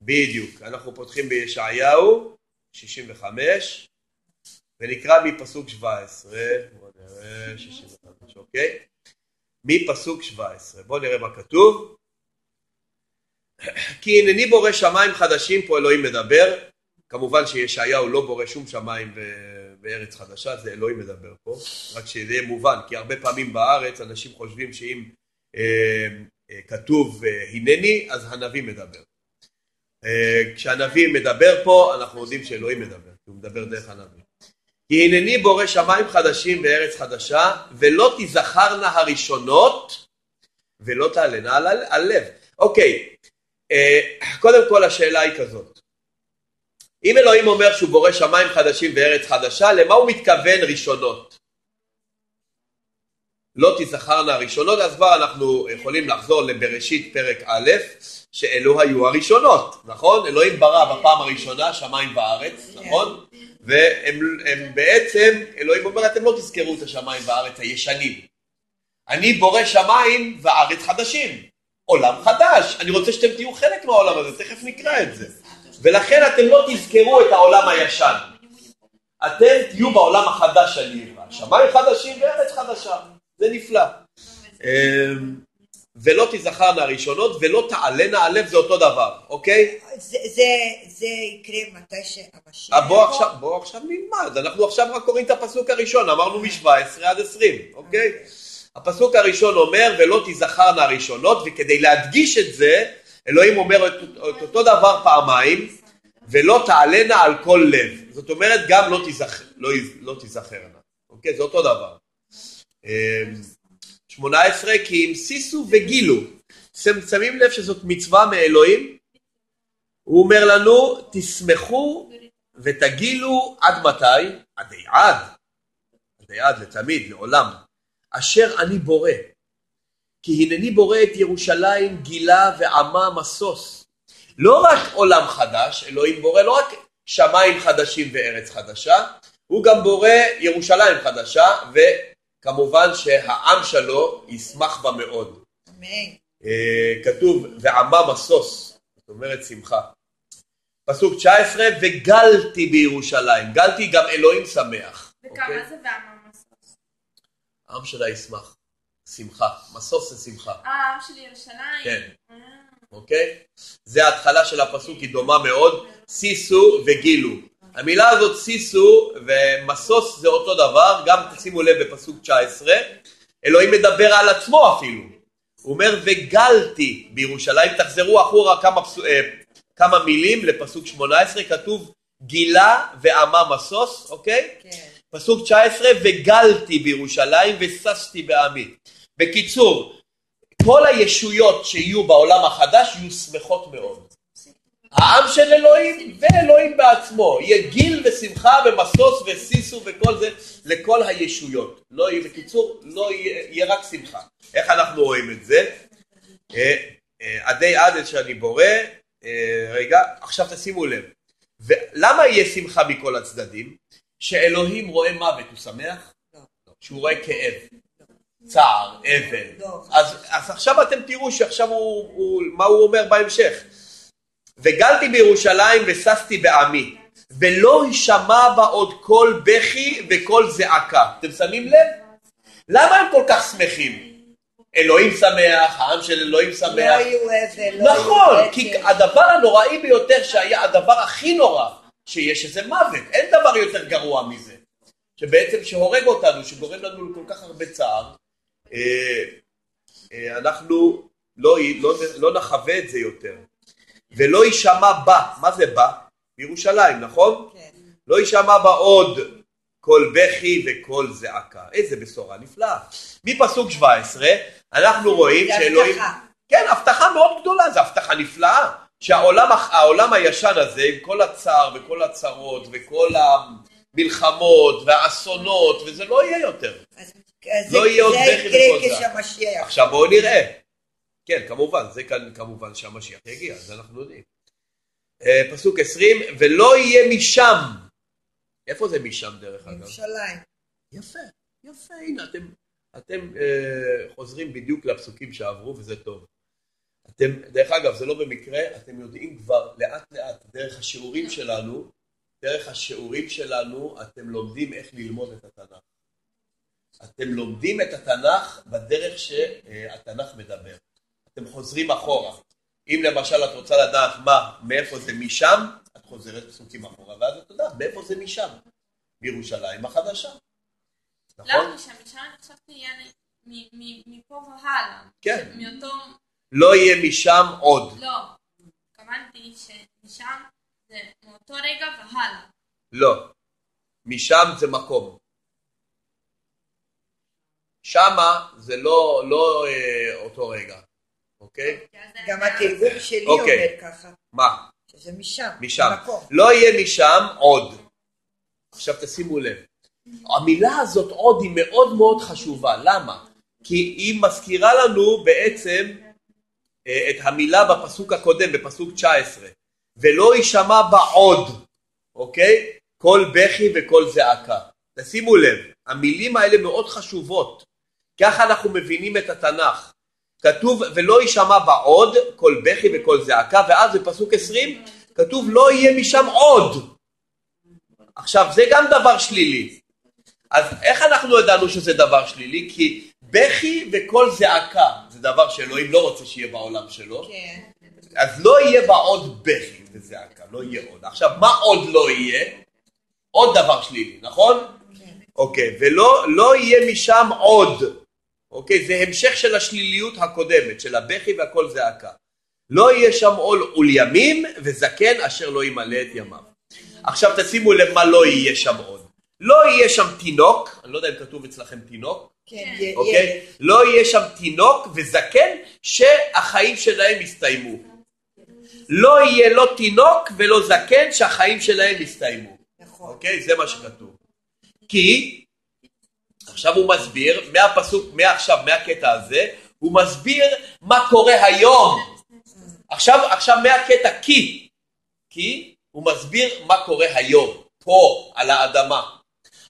בדיוק, אנחנו פותחים בישעיהו, 65, ונקרא מפסוק 17, בואו נראה, 65, אוקיי? מפסוק 17, בואו נראה מה כתוב. כי הנני בורא שמיים חדשים, פה אלוהים מדבר, כמובן שישעיהו לא בורא שום שמיים בארץ חדשה, זה אלוהים מדבר פה, רק שזה יהיה מובן, כי הרבה פעמים בארץ אנשים חושבים שאם אה, אה, כתוב אה, הנני, אז הנביא מדבר. אה, כשהנביא מדבר פה, אנחנו יודעים שאלוהים מדבר, הוא מדבר דרך הנביא. כי הנני בורא שמיים חדשים וארץ חדשה, ולא תיזכרנה הראשונות, ולא תעלנה על, על לב. אוקיי, אה, קודם כל השאלה היא כזאת. אם אלוהים אומר שהוא בורא שמיים חדשים וארץ חדשה, למה הוא מתכוון ראשונות? לא תיזכרנה הראשונות, אז כבר אנחנו יכולים לחזור לבראשית פרק א', שאלו היו הראשונות, נכון? אלוהים ברא בפעם הראשונה שמיים וארץ, נכון? והם הם בעצם, אלוהים אומר, אתם לא תזכרו את השמיים וארץ הישנים. אני בורא שמיים וארץ חדשים. עולם חדש. אני רוצה שאתם תהיו חלק מהעולם הזה, תכף נקרא את זה. ולכן אתם לא תזכרו את העולם הישן. אתם תהיו בעולם החדש שאני אברא. שמיים חדשים וארץ חדשה. זה נפלא. אמ, ולא תזכרנה הראשונות ולא תעלנה הלב זה אותו דבר, אוקיי? זה- זה- זה יקרה מתי שהמשיח אה, בוא. עכשיו, בוא עכשיו נלמד, אנחנו עכשיו רק קוראים את הפסוק הראשון, אמרנו מ-17 עד 20, אוקיי? הפסוק הראשון אומר ולא תיזכרנה הראשונות, וכדי להדגיש את זה, אלוהים אומר את, את אותו דבר פעמיים, ולא תעלנה על כל לב. זאת אומרת גם לא, תיזכ... לא, לא תיזכרנה, אוקיי? זה אותו דבר. אמ, 18 כי המסיסו וגילו. אתם שמים לב שזאת מצווה מאלוהים? הוא אומר לנו, תשמחו ותגילו עד מתי? עדי עד. עדי עד, לתמיד, לעולם. אשר אני בורא. כי הנני בורא את ירושלים גילה ועמה משוש. לא רק עולם חדש, אלוהים בורא לא רק שמיים חדשים וארץ חדשה, הוא גם בורא ירושלים חדשה, וכמובן שהעם שלו ישמח בה מאוד. אמן. אה, כתוב ועמה משוש, זאת אומרת שמחה. פסוק 19 וגלתי בירושלים, גלתי גם אלוהים שמח. וכמה אוקיי? זה והממסוס? העם שלה ישמח, שמחה, משוש זה שמחה, אה, העם של ירושלים? כן. אה, אוקיי? זה ההתחלה של הפסוק, היא דומה מאוד, סיסו וגילו. המילה הזאת סיסו ומשוש זה אותו דבר, גם תשימו לב בפסוק 19, אלוהים מדבר על עצמו אפילו. הוא אומר וגלתי בירושלים, תחזרו אחורה כמה, אה, כמה מילים לפסוק 18, כתוב גילה ועמה משוש, אוקיי? כן. פסוק 19, וגלתי בירושלים וששתי בעמי. בקיצור, כל הישויות שיהיו בעולם החדש יהיו שמחות מאוד. העם של אלוהים ואלוהים בעצמו. יהיה גיל ושמחה ומשוש וסיסו וכל זה לכל הישויות. לא יהיה, בקיצור, לא יהיה, יהיה רק שמחה. איך אנחנו רואים את זה? אה, אה, עדי עד שאני בורא, אה, רגע, עכשיו תשימו לב. ולמה יהיה שמחה מכל הצדדים? שאלוהים רואה מוות, הוא שמח? לא. שהוא רואה כאב, צער, אבל. לא. אז, אז עכשיו אתם תראו שעכשיו הוא, הוא, מה הוא אומר בהמשך. וגלתי בירושלים וששתי בעמי, ולא יישמע בה עוד קול בכי וקול זעקה. אתם שמים לב? למה הם כל כך שמחים? אלוהים שמח, העם של אלוהים לא שמח. יהיו אבל, לא נכון, יהיו כי. הדבר הנוראי ביותר שהיה, הדבר הכי נורא שיש, שזה מוות. אין דבר יותר גרוע מזה. שבעצם שהורג אותנו, שגורם לנו לכל כך הרבה צער, אה, אה, אנחנו לא, לא, לא נחווה את זה יותר. ולא יישמע בה, מה זה בה? בירושלים, נכון? כן. לא יישמע בה עוד קול בכי וקול זעקה. איזה בשורה נפלאה. מפסוק 17 אנחנו רואים זה שאלוהים... כן, הבטחה מאוד גדולה, זו הבטחה נפלאה. שהעולם העולם הישן הזה, עם כל הצער וכל הצרות וכל המלחמות והאסונות, וזה לא יהיה יותר. אז לא זה- יהיה עוד זה בכי וכל. כשהמשיח. עכשיו בואו נראה. כן, כמובן, זה כאן כמובן שהמשיח יגיע, זה אנחנו יודעים. אה, פסוק 20, ולא יהיה משם. איפה זה משם דרך אגב? ירושלים. יפה, יפה, הנה אתם, אתם אה, חוזרים בדיוק לפסוקים שעברו וזה טוב. אתם, דרך אגב, זה לא במקרה, אתם יודעים כבר לאט לאט דרך השיעורים שלנו, דרך השיעורים שלנו אתם לומדים איך ללמוד את התנ"ך. אתם לומדים את התנ"ך בדרך שהתנ"ך מדבר. אתם חוזרים אחורה. אם למשל את רוצה לדעת מה, מאיפה זה משם, את חוזרת פסוקים אחורה, ואז את יודעת מאיפה זה משם. בירושלים החדשה. נכון? לא משם, משם אני חשבתי מפה והלאה. כן. מאותו, לא יהיה משם עוד. לא, התכוונתי שמשם זה מאותו רגע והלאה. לא. משם זה מקום. שמה זה לא, לא אה, אותו רגע, אוקיי? זה גם התרגום שלי אוקיי. אומר ככה, מה? שזה משם. משם. לא יהיה משם עוד. עכשיו תשימו לב. המילה הזאת עוד היא מאוד מאוד חשובה. למה? כי היא מזכירה לנו בעצם אה, את המילה בפסוק הקודם, בפסוק 19. ולא יישמע בה עוד, אוקיי? קול בכי וקול זעקה. תשימו לב, המילים האלה מאוד חשובות. ככה אנחנו מבינים את התנ"ך. כתוב ולא יישמע בה עוד קול בכי וקול זעקה, ואז בפסוק 20 כתוב לא יהיה משם עוד. עכשיו זה גם דבר שלילי. אז איך אנחנו ידענו שזה דבר שלילי? כי בכי וקול זעקה זה דבר שאלוהים לא רוצה שיהיה בעולם שלו. כן. אז לא יהיה בה עוד בכי וזעקה, לא יהיה עוד. עכשיו, מה עוד לא יהיה? עוד דבר שלילי, נכון? אוקיי, ולא לא יהיה משם עוד. אוקיי, זה המשך של השליליות הקודמת, של הבכי והקול זעקה. לא יהיה שם עול ולימים וזקן אשר לא ימלא את ימיו. עכשיו תשימו לב מה לא יהיה שם עוד. לא יהיה שם תינוק, אני לא יודע אם כתוב אצלכם תינוק, כן, כן. אוקיי? ילד. לא יהיה שם תינוק וזקן שהחיים שלהם יסתיימו. לא יהיה לא תינוק ולא זקן שהחיים שלהם יסתיימו. נכון. אוקיי? זה מה שכתוב. כי, עכשיו הוא מסביר, מהפסוק, מעכשיו, מהקטע הזה, הוא מסביר מה קורה היום. עכשיו, עכשיו מהקטע כי, כי הוא מסביר מה קורה היום, פה, על האדמה.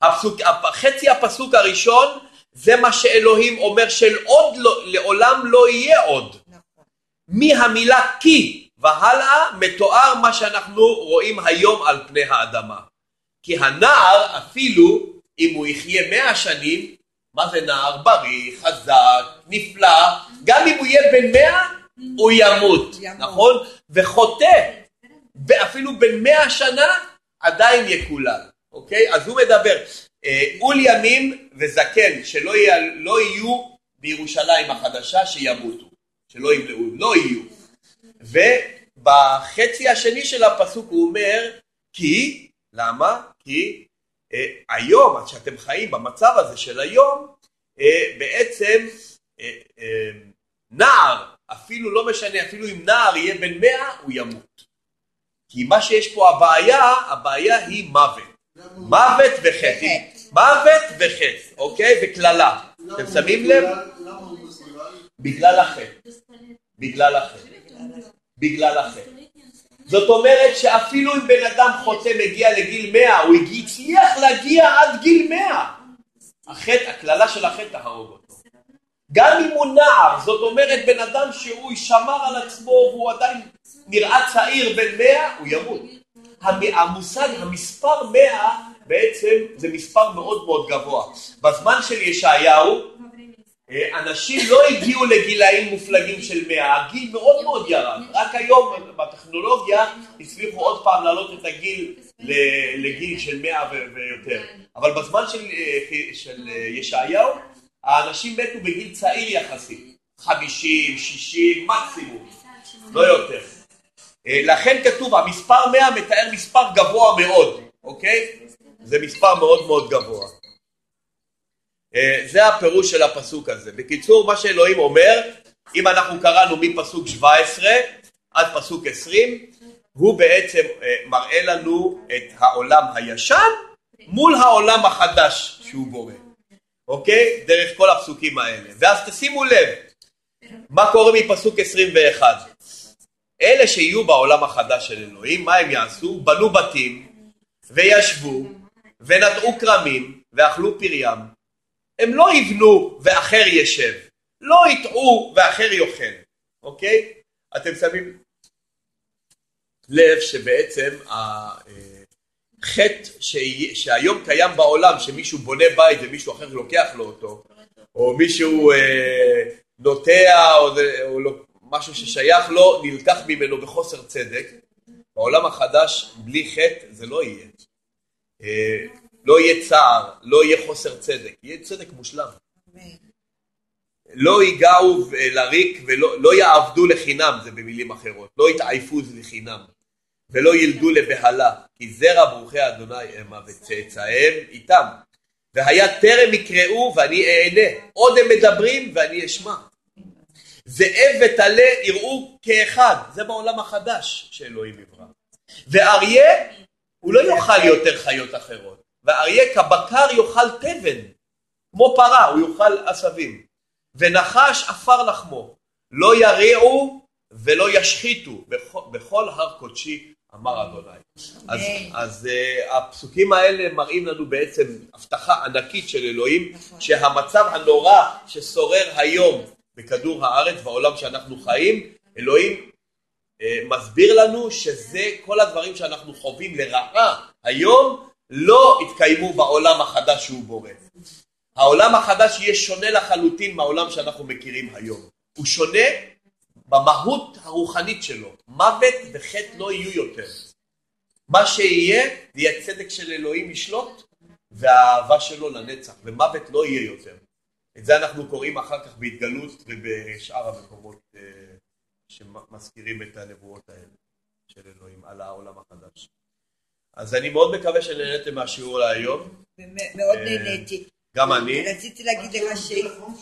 הפסוק, חצי הפסוק הראשון זה מה שאלוהים אומר של עוד לא, לעולם לא יהיה עוד. נכון. מהמילה כי והלאה מתואר מה שאנחנו רואים היום על פני האדמה. כי הנער אפילו אם הוא יחיה מאה שנים, מה זה נער? בריא, חזק, נפלא, גם אם הוא יהיה בן מאה הוא ימות. נכון? וחוטא, אפילו בן מאה שנה עדיין יקולל, אוקיי? אז הוא מדבר, אה, עול ימים וזקן שלא יהיה, לא יהיו בירושלים החדשה שימותו, שלא ימלאו, לא יהיו. ובחצי השני של הפסוק הוא אומר כי, למה? כי היום, עד שאתם חיים במצב הזה של היום, אה, בעצם אה, אה, נער, אפילו לא משנה, אפילו אם נער יהיה בן מאה, הוא ימות. כי מה שיש פה הבעיה, הבעיה היא מוות. מוות וחטא. מוות וחטא, אוקיי? וקללה. אתם שמים לב? בגלל החטא. בגלל החטא. בגלל החטא. זאת אומרת שאפילו אם בן אדם חוטא מגיע לגיל 100, הוא הצליח להגיע עד גיל 100. החטא, הקללה של החטא תהרוג אותו. גם אם הוא נער, זאת אומרת בן אדם שהוא שמר על עצמו והוא עדיין נראה צעיר בן 100, הוא ימות. המ- המושג, המספר 100 בעצם זה מספר מאוד מאוד גבוה. בזמן של ישעיהו, אנשים לא הגיעו לגילאים מופלגים של 100, הגיל מאוד מאוד ירד. רק היום בטכנולוגיה הצליחו עוד פעם להעלות את הגיל לגיל של 100 ו- ויותר. אבל בזמן של, אה, של אה, ישעיהו, האנשים מתו בגיל צעיר יחסית. 50, 60, מקסימום, לא יותר. אה, לכן כתוב, המספר 100 מתאר מספר גבוה מאוד, אוקיי? זה מספר מאוד מאוד גבוה. אה, זה הפירוש של הפסוק הזה. בקיצור, מה שאלוהים אומר, אם אנחנו קראנו מפסוק 17 עד פסוק 20, הוא בעצם אה, מראה לנו את העולם הישן מול העולם החדש שהוא בורא, אוקיי? דרך כל הפסוקים האלה. ואז תשימו לב, מה קורה מפסוק 21? אלה שיהיו בעולם החדש של אלוהים, מה הם יעשו? בנו בתים וישבו ונטעו כרמים ואכלו פריים. הם לא יבנו ואחר ישב, לא יטעו ואחר יאכל, אוקיי? אתם שמים לב שבעצם החטא שהי- שהיום קיים בעולם, שמישהו בונה בית ומישהו אחר לוקח לו אותו, או מישהו אה, נוטע או, או לא, משהו ששייך לו, נלקח ממנו בחוסר צדק, בעולם החדש בלי חטא זה לא יהיה. אה, לא יהיה צער, לא יהיה חוסר צדק, יהיה צדק מושלם. לא ייגעו לריק ולא לא יעבדו לחינם, זה במילים אחרות, לא יתעייפו לחינם, ולא ילדו לבהלה, כי זרע ברוכי אדוני המה וצאצאיהם איתם. והיה טרם יקראו ואני אענה, עוד הם מדברים ואני אשמע. זאב וטלה יראו כאחד, זה בעולם החדש שאלוהים יברא. ואריה, הוא לא יאכל יותר חיות אחרות, ואריה כבקר יאכל תבן, כמו פרה, הוא יאכל עשבים. ונחש עפר לחמו, לא יריעו ולא ישחיתו בכל, בכל הר קודשי, אמר אדוני. אז. אז uh, הפסוקים האלה מראים לנו בעצם הבטחה ענקית של אלוהים, נכון. שהמצב הנורא ששורר היום בכדור הארץ, בעולם שאנחנו חיים, אלוהים אה, מסביר לנו שזה כל הדברים שאנחנו חווים לרעה היום לא יתקיימו בעולם החדש שהוא בורא. העולם החדש יהיה שונה לחלוטין מהעולם שאנחנו מכירים היום. הוא שונה במהות הרוחנית שלו. מוות וחטא לא יהיו יותר. מה שיהיה, זה יהיה צדק של אלוהים ישלוט והאהבה שלו לנצח, ומוות לא יהיה יותר. את זה אנחנו קוראים אחר כך בהתגלות ובשאר המקומות אה, שמזכירים את הנבואות האלה של אלוהים על העולם החדש. אז אני מאוד מקווה שנהניתם מהשיעור להיום, מאוד אה, נהניתי. גם אני. רציתי להגיד לך ש... נכון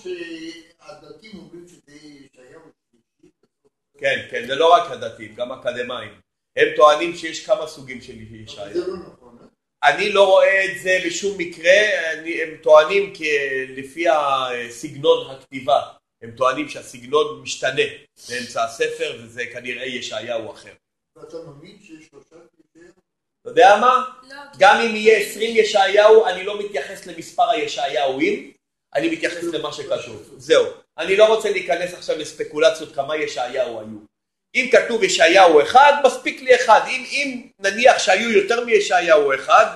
אומרים שזה. כן, כן, זה לא רק הדתיים, גם אקדמאים. הם טוענים שיש כמה סוגים של ישעיה. זה לא נכון. אה? אני לא רואה את זה בשום מקרה, אני, הם טוענים כי לפי הסגנון הכתיבה, הם טוענים שהסגנון משתנה באמצע הספר וזה כנראה ישעיהו אחר. ואתה מאמין שיש שלושה? אתה יודע מה? לא, גם אם יהיה 20 ישעיהו, אני לא מתייחס למספר הישעיהואים, אני מתייחס למה שכתוב. זהו. אני לא רוצה להיכנס עכשיו לספקולציות כמה ישעיהו היו. אם כתוב ישעיהו אחד, מספיק לי אחד. אם, אם נניח שהיו יותר מישעיהו אחד,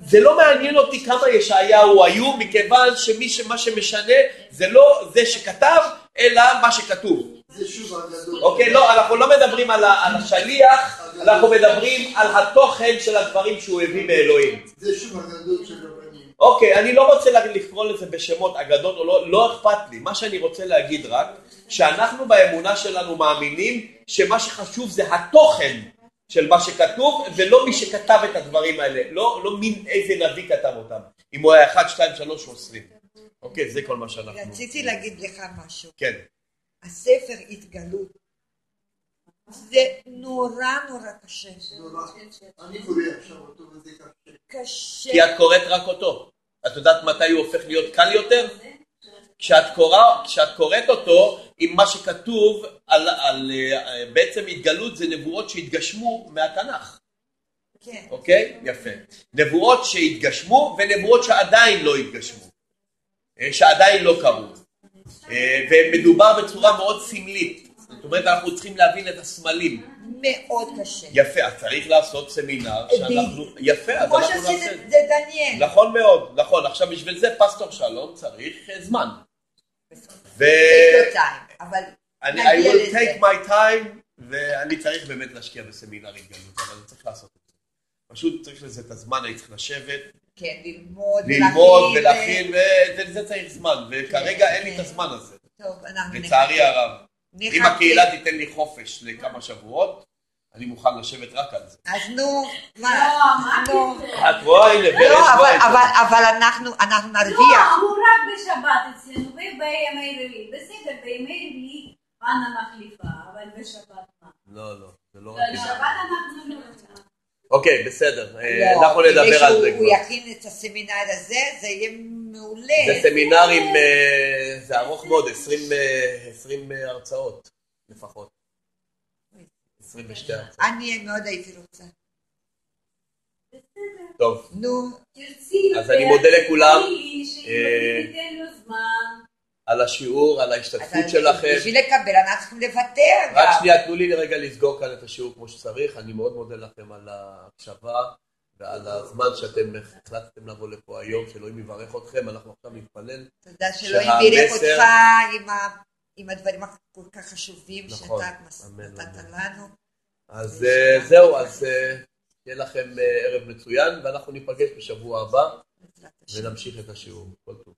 זה לא מעניין אותי כמה ישעיהו היו, מכיוון שמה שמשנה זה לא זה שכתב, אלא מה שכתוב. זה שוב הגדול. אוקיי, לא, אנחנו לא מדברים על השליח, אנחנו מדברים על התוכן של הדברים שהוא הביא מאלוהים. זה שוב הגדול של רבנים. אוקיי, אני לא רוצה לקרוא לזה בשמות אגדות או לא, לא אכפת לי. מה שאני רוצה להגיד רק, שאנחנו באמונה שלנו מאמינים שמה שחשוב זה התוכן של מה שכתוב, ולא מי שכתב את הדברים האלה. לא, לא מין איזה נביא כתב אותם. אם הוא היה 1, 2, 3 או 20. אוקיי, זה כל מה שאנחנו... רציתי להגיד לך משהו. כן. הספר התגלות. זה נורא נורא קשה. נורא. אני קורא עכשיו אותו וזה קשה. קשה. כי את קוראת רק אותו. את יודעת מתי הוא הופך להיות קל יותר? כשאת, קורא, כשאת קוראת אותו עם מה שכתוב על, על אה, בעצם התגלות זה נבואות שהתגשמו מהתנ"ך, כן. אוקיי? יפה. נבואות שהתגשמו ונבואות שעדיין לא התגשמו, אה, שעדיין לא קרו. אה, ומדובר בצורה מאוד סמלית. זאת אומרת אנחנו צריכים להבין את הסמלים. מאוד קשה. יפה, אז צריך לעשות סמינר שאנחנו... יפה, אז כמו אנחנו נעשה שעשית את זה. דניאל. נכון מאוד, נכון. עכשיו בשביל זה פסטור שלום צריך אה, זמן. ו- אבל אני I will take my time, ואני צריך באמת להשקיע בסמינרים גלות, אבל אני צריך לעשות את זה. פשוט צריך לזה את הזמן, אני צריך לשבת, כן, ללמוד, ללמוד ולהכין, ולזה צריך זמן, וכרגע אין לי את הזמן הזה, טוב, אנחנו לצערי נחכה. הרב. אם. הקהילה תיתן לי חופש לכמה שבועות, אני מוכן לשבת רק על זה. אז נו, מה, לא, מה נו. את רואה, הנה, ורד לא, אבל- רואה. אבל- אנחנו לא, נרוויח. הוא רק בשבת אצלנו ובימי רביעי. בסדר, בימי רביעי חנה מחליפה, אבל בשבת מה? לא, לא, זה לא רק... בשבת אנחנו לא רוצים. אוקיי, בסדר, אה, לא, אנחנו נדבר על זה כבר. שהוא יכין את הסמינר הזה, זה יהיה מעולה. זה סמינרים, אה, זה ארוך מאוד, 20, אה, 20 אה, הרצאות לפחות. 22 הרצאות. אני מאוד הייתי רוצה. טוב, נו, אז אני מודה לכולם. על השיעור, על ההשתתפות שלכם. בשביל לקבל אנחנו צריכים לוותר רק. שנייה, תנו לי רגע לסגור כאן את השיעור כמו שצריך. אני מאוד מודה לכם על ההקשבה ועל הזמן שאתם החלטתם לבוא לפה היום, שאלוהים יברך אתכם. אנחנו עכשיו נתפלל. תודה שאלוהים בירך אותך עם ה- עם הדברים הכל כך חשובים נכון, שאתה אמן, נתת. לנו. אז אה, זהו, אז אה, שיהיה לכם אה, ערב מצוין, ואנחנו ניפגש בשבוע הבא. ונמשיך את השיעור. כל טוב.